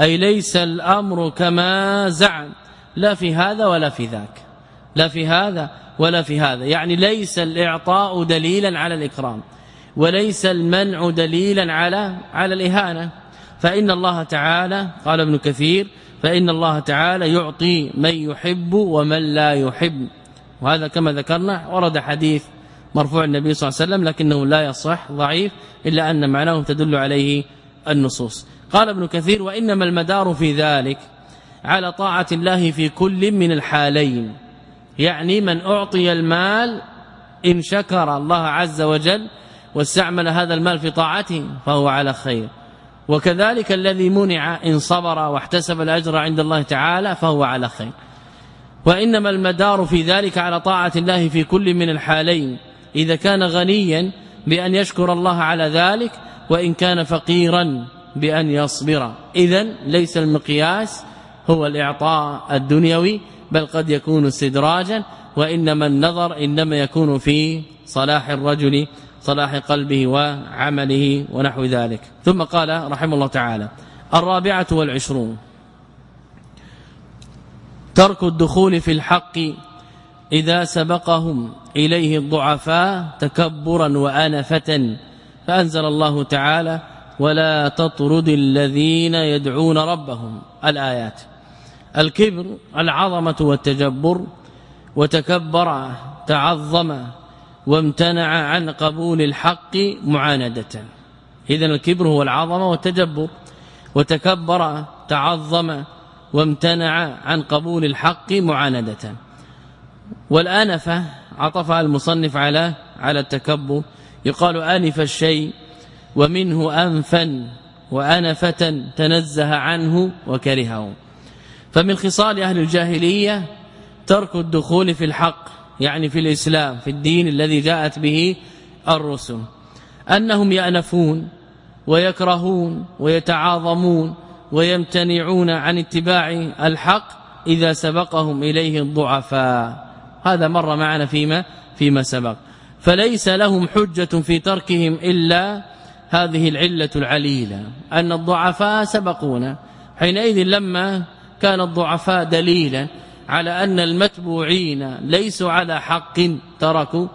أي ليس الأمر كما زعم. لا في هذا ولا في ذاك. لا في هذا ولا في هذا. يعني ليس الإعطاء دليلا على الإكرام. وليس المنع دليلا على على الإهانة. فإن الله تعالى قال ابن كثير فإن الله تعالى يعطي من يحب ومن لا يحب. وهذا كما ذكرنا ورد حديث مرفوع النبي صلى الله عليه وسلم لكنه لا يصح ضعيف إلا أن معناه تدل عليه النصوص. قال ابن كثير وإنما المدار في ذلك على طاعة الله في كل من الحالين. يعني من أعطي المال إن شكر الله عز وجل واستعمل هذا المال في طاعته فهو على خير. وكذلك الذي منع إن صبر واحتسب الأجر عند الله تعالى فهو على خير. وإنما المدار في ذلك على طاعة الله في كل من الحالين. إذا كان غنيا بأن يشكر الله على ذلك وإن كان فقيرا بأن يصبر. إذا ليس المقياس هو الإعطاء الدنيوي بل قد يكون استدراجا. وإنما النظر إنما يكون في صلاح الرجل صلاح قلبه وعمله ونحو ذلك. ثم قال رحمه الله تعالى الرابعة والعشرون. ترك الدخول في الحق إذا سبقهم إليه الضعفاء تكبرا وآنفة فأنزل الله تعالى ولا تطرد الذين يدعون ربهم. الآيات. الكبر العظمة والتجبر وتكبر تعظم وامتنع عن قبول الحق معاندة. اذا الكبر هو العظمة والتجبر. وتكبر تعظم وامتنع عن قبول الحق معاندة. والانفه عطفها المصنف على على التكبر. يقال آنف الشيء ومنه انفا وآنفة تنزه عنه وكرهه. فمن خصال أهل الجاهلية ترك الدخول في الحق. يعني في الإسلام في الدين الذي جاءت به الرسل أنهم يأنفون ويكرهون ويتعاظمون ويمتنعون عن اتباع الحق إذا سبقهم إليه الضعفاء. هذا مر معنا فيما فيما سبق. فليس لهم حجة في تركهم إلا هذه العلة العليلة أن الضعفاء سبقونا. حينئذ لما كان الضعفاء دليلا على أن المتبوعين ليسوا على حق تركوا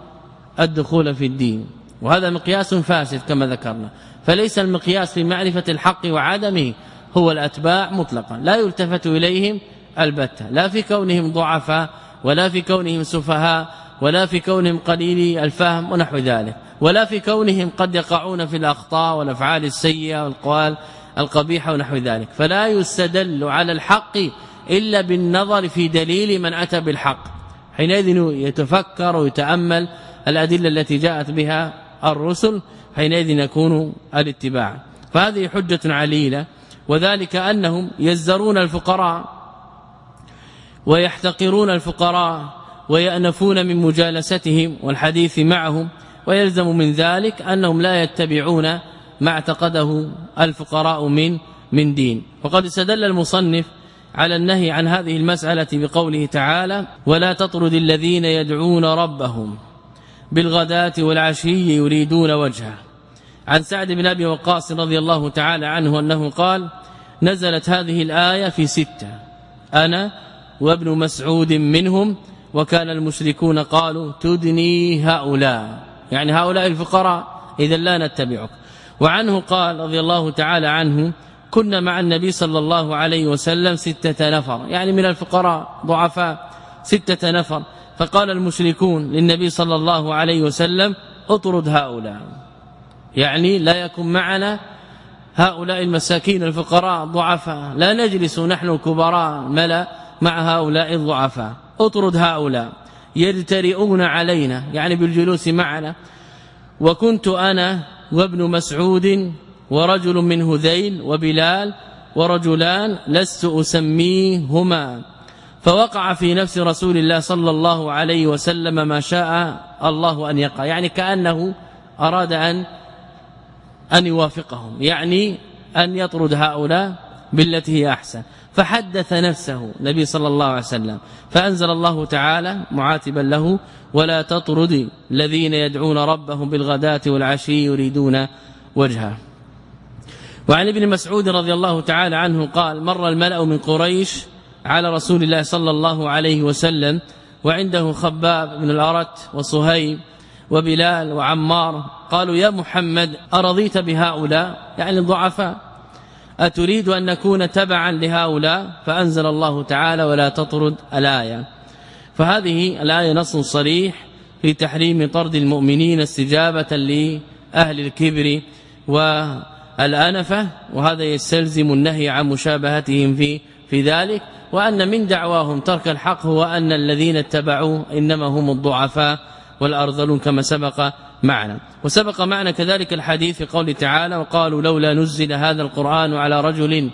الدخول في الدين. وهذا مقياس فاسد كما ذكرنا. فليس المقياس في معرفة الحق وعدمه هو الأتباع مطلقا. لا يلتفت إليهم البتة. لا في كونهم ضعفاء ولا في كونهم سفهاء ولا في كونهم قليلي الفهم ونحو ذلك. ولا في كونهم قد يقعون في الأخطاء والأفعال السيئة والقوال القبيحة ونحو ذلك. فلا يستدل على الحق إلا بالنظر في دليل من أتى بالحق. حينئذ يتفكر ويتأمل الأدلة التي جاءت بها الرسل حينئذ يكون الاتباع. فهذه حجة عليلة وذلك أنهم يزرون الفقراء ويحتقرون الفقراء ويأنفون من مجالستهم والحديث معهم ويلزم من ذلك أنهم لا يتبعون ما اعتقده الفقراء من من دين. وقد استدل المصنف على النهي عن هذه المسألة بقوله تعالى ولا تطرد الذين يدعون ربهم بالغداة والعشي يريدون وجهه. عن سعد بن أبي وقاص رضي الله تعالى عنه أنه قال نزلت هذه الآية في ستة أنا وابن مسعود منهم وكان المشركون قالوا تدني هؤلاء. يعني هؤلاء الفقراء اذا لا نتبعك. وعنه قال رضي الله تعالى عنه كنا مع النبي صلى الله عليه وسلم ستة نفر. يعني من الفقراء ضعفاء ستة نفر. فقال المشركون للنبي صلى الله عليه وسلم اطرد هؤلاء. يعني لا يكن معنا هؤلاء المساكين الفقراء ضعفاء. لا نجلس نحن الكبراء ملا مع هؤلاء الضعفاء. اطرد هؤلاء. يجترئون علينا يعني بالجلوس معنا. وكنت أنا وابن مسعود ورجل من هذيل وبلال ورجلان لست أسميهما. فوقع في نفس رسول الله صلى الله عليه وسلم ما شاء الله أن يقع. يعني كأنه أراد أن أن يوافقهم. يعني أن يطرد هؤلاء بالتي هي أحسن. فحدث نفسه النبي صلى الله عليه وسلم. فأنزل الله تعالى معاتبا له ولا تطرد الذين يدعون ربهم بالغداة والعشي يريدون وجهه. وعن ابن مسعود رضي الله تعالى عنه قال مر الملأ من قريش على رسول الله صلى الله عليه وسلم وعنده خباب بن الأرت وصهيب وبلال وعمار. قالوا يا محمد أرضيت بهؤلاء؟ يعني الضعفاء. أتريد أن نكون تبعا لهؤلاء؟ فأنزل الله تعالى ولا تطرد الآية. فهذه الآية نص صريح في تحريم طرد المؤمنين استجابة لأهل الكبر والأنفة وهذا يستلزم النهي عن مشابهتهم في في ذلك وأن من دعواهم ترك الحق هو أن الذين اتبعوا إنما هم الضعفاء والأرذلون كما سبق معنا. وسبق معنا كذلك الحديث في قول تعالى وقالوا لولا نزل هذا القرآن على رجل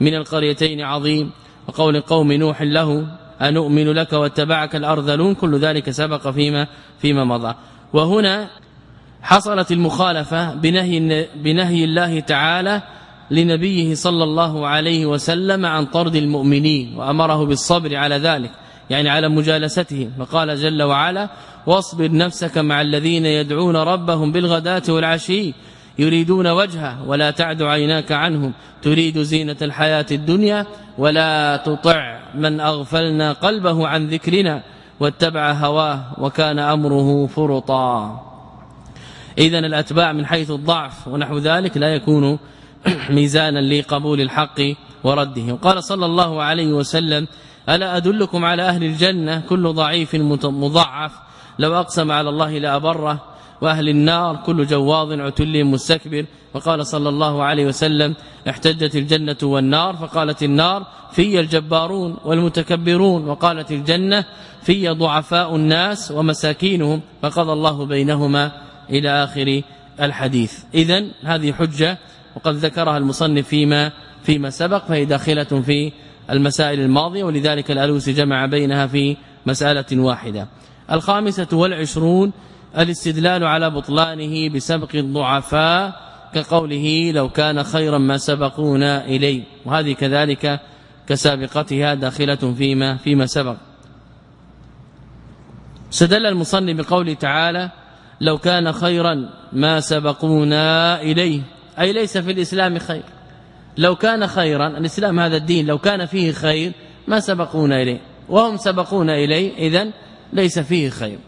من القريتين عظيم وقول قوم نوح له أنؤمن لك واتبعك الأرذلون؟ كل ذلك سبق فيما فيما مضى. وهنا حصلت المخالفة بنهي, بنهي الله تعالى لنبيه صلى الله عليه وسلم عن طرد المؤمنين وأمره بالصبر على ذلك يعني على مجالستهم. فقال جل وعلا واصبر نفسك مع الذين يدعون ربهم بالغداة والعشي يريدون وجهه ولا تعد عيناك عنهم. تريد زينة الحياة الدنيا ولا تطع من أغفلنا قلبه عن ذكرنا واتبع هواه وكان أمره فرطا. اذا الأتباع من حيث الضعف ونحو ذلك لا يكون ميزانا لقبول الحق ورده. وقال صلى الله عليه وسلم ألا أدلكم على أهل الجنة؟ كل ضعيف مضعف. لو أقسم على الله لأبره. وأهل النار؟ كل جواظ عتل مستكبر. وقال صلى الله عليه وسلم احتجت الجنة والنار فقالت النار في الجبارون والمتكبرون. وقالت الجنة في ضعفاء الناس ومساكينهم. فقضى الله بينهما إلى آخر الحديث. اذا هذه حجة وقد ذكرها المصنف فيما فيما سبق فهي داخلة في المسائل الماضية ولذلك الألوسي جمع بينها في مسألة واحدة. الخامسة والعشرون الاستدلال على بطلانه بسبق الضعفاء كقوله لو كان خيرا ما سبقونا إليه. وهذه كذلك كسابقتها داخلة فيما فيما سبق. استدل المصنف بقوله تعالى لو كان خيرا ما سبقونا إليه. أي ليس في الإسلام خير. لو كان خيرا الإسلام هذا الدين لو كان فيه خير ما سبقونا إليه. وهم سبقونا إليه إذا ليس فيه خير.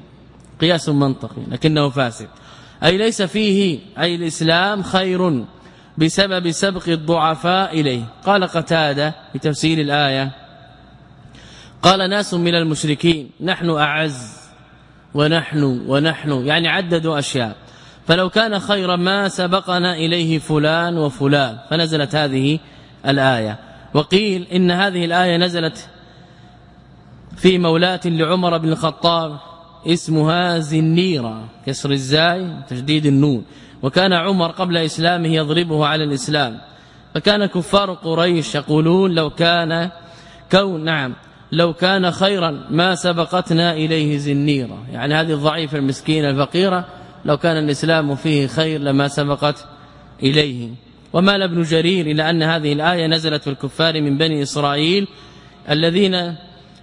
قياس منطقي لكنه فاسد. أي ليس فيه أي الإسلام خير بسبب سبق الضعفاء إليه. قال قتادة في تفسير الآية قال ناس من المشركين نحن أعز. ونحن ونحن يعني عددوا أشياء. فلو كان خيرا ما سبقنا إليه فلان وفلان. فنزلت هذه الآية. وقيل إن هذه الآية نزلت في مولاة لعمر بن الخطاب اسمها زنيرة كسر الزاي تجديد النون. وكان عمر قبل إسلامه يضربه على الإسلام. فكان كفار قريش يقولون لو كان كون نعم لو كان خيرا ما سبقتنا إليه زنيرة. يعني هذه الضعيفة المسكينة الفقيرة لو كان الإسلام فيه خير لما سبقت إليه. ومال ابن جرير إلى أن هذه الآية نزلت في الكفار من بني إسرائيل الذين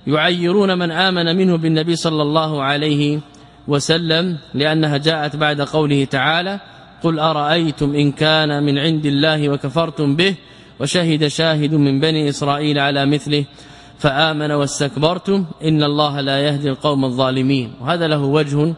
يعيرون من آمن منه بالنبي صلى الله عليه وسلم لأنها جاءت بعد قوله تعالى قل أرأيتم إن كان من عند الله وكفرتم به وشهد شاهد من بني إسرائيل على مثله فآمن واستكبرتم إن الله لا يهدي القوم الظالمين. وهذا له وجه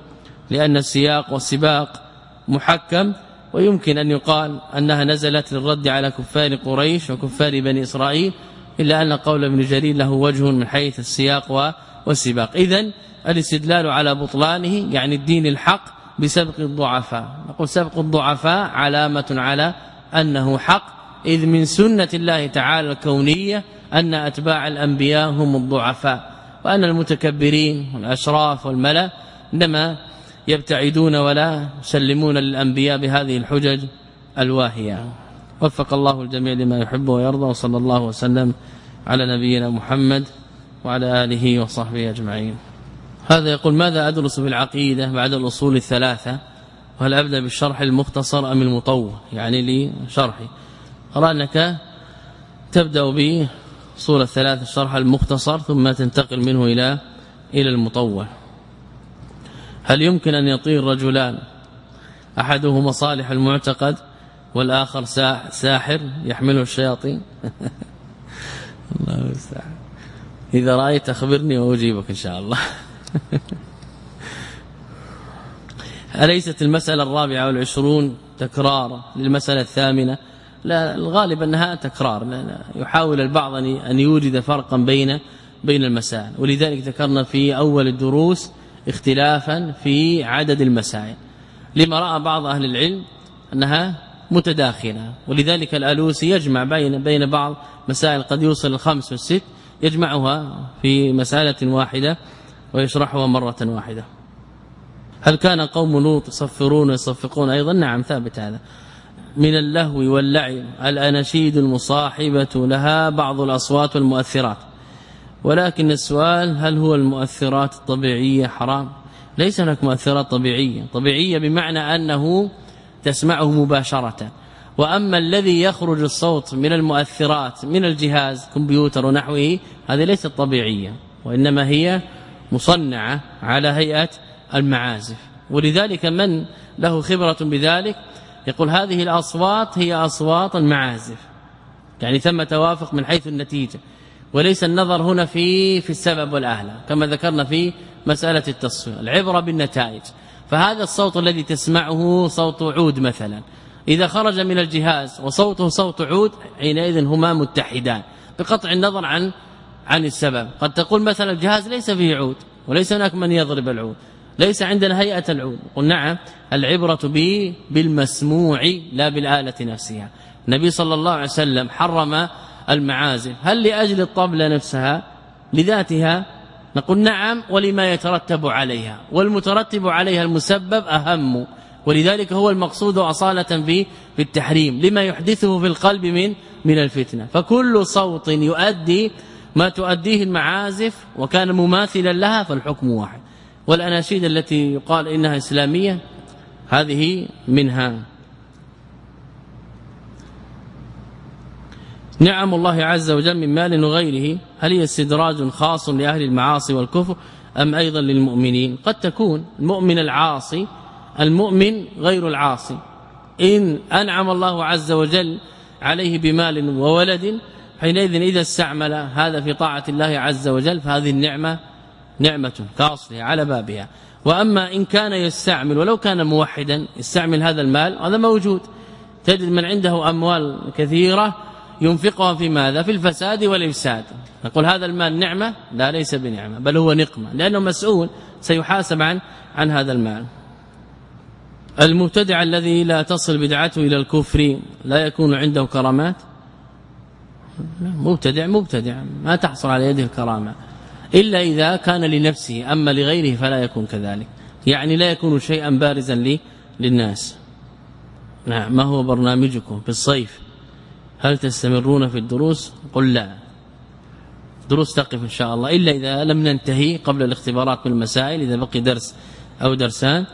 لأن السياق والسباق محكم ويمكن أن يقال أنها نزلت للرد على كفار قريش وكفار بني إسرائيل إلا أن قول ابن جرير له وجه من حيث السياق والسباق. إذا الاستدلال على بطلانه يعني الدين الحق بسبق الضعفاء. نقول سبق الضعفاء علامة على أنه حق إذ من سنة الله تعالى الكونية أن أتباع الأنبياء هم الضعفاء وأن المتكبرين والأشراف والملأ إنما يبتعدون ولا يسلمون للأنبياء بهذه الحجج الواهية. وفق الله الجميع لما يحب ويرضى وصلى الله وسلم على نبينا محمد وعلى آله وصحبه أجمعين. هذا يقول ماذا أدرس في العقيدة بعد الأصول الثلاثة؟ وهل أبدأ بالشرح المختصر أم المطول يعني لشرحي. أرى أنك تبدأ بصورة الثلاثة الشرح المختصر ثم تنتقل منه إلى إلى المطول. هل يمكن أن يطير رجلان؟ أحدهما صالح المعتقد والآخر ساحر يحمله الشياطين؟ الله المستعان. إذا رأيت أخبرني وأجيبك إن شاء الله. أليست المسألة الرابعة والعشرون تكرار للمسألة الثامنة؟ لا الغالب أنها تكرار يحاول البعض أن يوجد فرقا بين بين المسائل. ولذلك ذكرنا في أول الدروس اختلافا في عدد المسائل. لما رأى بعض أهل العلم أنها متداخلة. ولذلك الألوسي يجمع بين بين بعض مسائل قد يوصل الخمس والست يجمعها في مسألة واحدة ويشرحها مرة واحدة. هل كان قوم لوط يصفرون ويصفقون؟ أيضا نعم ثابت هذا. من اللهو واللعب الأناشيد المصاحبة لها بعض الأصوات والمؤثرات. ولكن السؤال هل هو المؤثرات الطبيعية؟ حرام. ليس هناك مؤثرات طبيعية. طبيعية بمعنى أنه تسمعه مباشرة. وأما الذي يخرج الصوت من المؤثرات من الجهاز كمبيوتر ونحوه هذه ليست طبيعية. وإنما هي مصنعة على هيئة المعازف. ولذلك من له خبرة بذلك؟ يقول هذه الأصوات هي أصوات المعازف. يعني ثم توافق من حيث النتيجة. وليس النظر هنا في في السبب والأهل كما ذكرنا في مسألة التصوير العبرة بالنتائج. فهذا الصوت الذي تسمعه صوت عود مثلا. إذا خرج من الجهاز وصوته صوت عود حينئذ هما متحدان بقطع النظر عن عن السبب. قد تقول مثلا الجهاز ليس فيه عود وليس هناك من يضرب العود. ليس عندنا هيئة العود. قل نعم العبرة به بالمسموع لا بالآلة نفسها. النبي صلى الله عليه وسلم حرم المعازف. هل لأجل الطبلة نفسها؟ لذاتها؟ نقول نعم ولما يترتب عليها. والمترتب عليها المسبب أهم ولذلك هو المقصود أصالة في التحريم لما يحدثه في القلب من من الفتنة. فكل صوت يؤدي ما تؤديه المعازف وكان مماثلا لها فالحكم واحد. والأناشيد التي يقال إنها إسلامية هذه منها. نعم الله عز وجل من مال وغيره هل هي استدراج خاص لأهل المعاصي والكفر أم أيضا للمؤمنين؟ قد تكون المؤمن العاصي المؤمن غير العاصي. إن أنعم الله عز وجل عليه بمال وولد حينئذ إذا استعمل هذا في طاعة الله عز وجل فهذه النعمة نعمة كاصلها على بابها. وأما إن كان يستعمل ولو كان موحدا يستعمل هذا المال هذا موجود. تجد من عنده أموال كثيرة ينفقها في ماذا؟ في الفساد والإفساد. نقول هذا المال نعمة؟ لا ليس بنعمة بل هو نقمة لأنه مسؤول سيحاسب عن عن هذا المال. المبتدع الذي لا تصل بدعته إلى الكفر لا يكون عنده كرامات؟ مبتدع مبتدع. ما تحصل على يده الكرامة. إلا إذا كان لنفسه أما لغيره فلا يكون كذلك. يعني لا يكون شيئا بارزا لي للناس. نعم ما هو برنامجكم في الصيف؟ هل تستمرون في الدروس؟ قل لا. دروس تقف إن شاء الله. إلا إذا لم ننتهي قبل الاختبارات بالمسائل إذا بقي درس أو درسان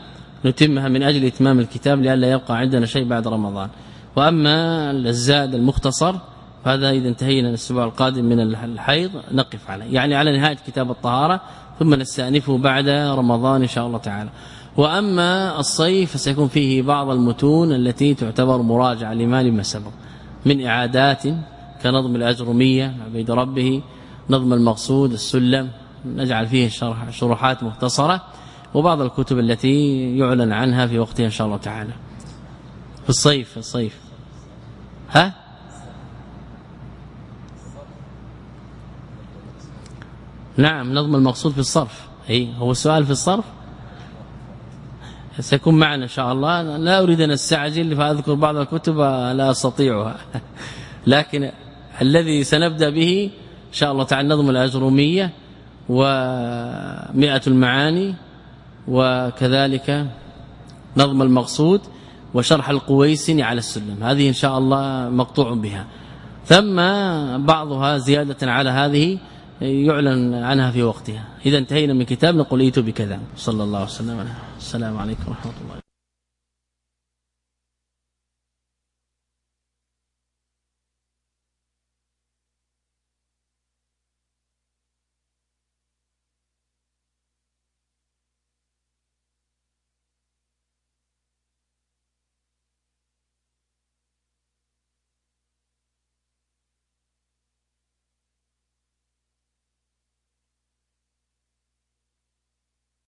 نتمها من أجل إتمام الكتاب لئلا يبقى عندنا شيء بعد رمضان. وأما الزاد المختصر فهذا إذا انتهينا الأسبوع القادم من الحيض نقف عليه. يعني على نهاية كتاب الطهارة ثم نستأنفه بعد رمضان إن شاء الله تعالى. وأما الصيف فسيكون فيه بعض المتون التي تعتبر مراجعة لما لما سبق. من إعادات كنظم الأجرمية عبيد ربه نظم المقصود السلم نجعل فيه شرح شروحات مختصرة وبعض الكتب التي يعلن عنها في وقتها إن شاء الله تعالى. في الصيف في الصيف. ها؟ نعم نظم المقصود في الصرف. إي هو السؤال في الصرف. سيكون معنا إن شاء الله. لا أريد أن أستعجل فأذكر بعض الكتب لا أستطيعها. لكن الذي سنبدأ به إن شاء الله تعالى نظم الاجروميه ومئة المعاني وكذلك نظم المقصود وشرح القويسني على السلم. هذه إن شاء الله مقطوع بها. ثم بعضها زيادة على هذه يعلن عنها في وقتها. إذا انتهينا من كتاب نقول إيتوا بكذا. صلى الله وسلم. السلام عليكم ورحمة الله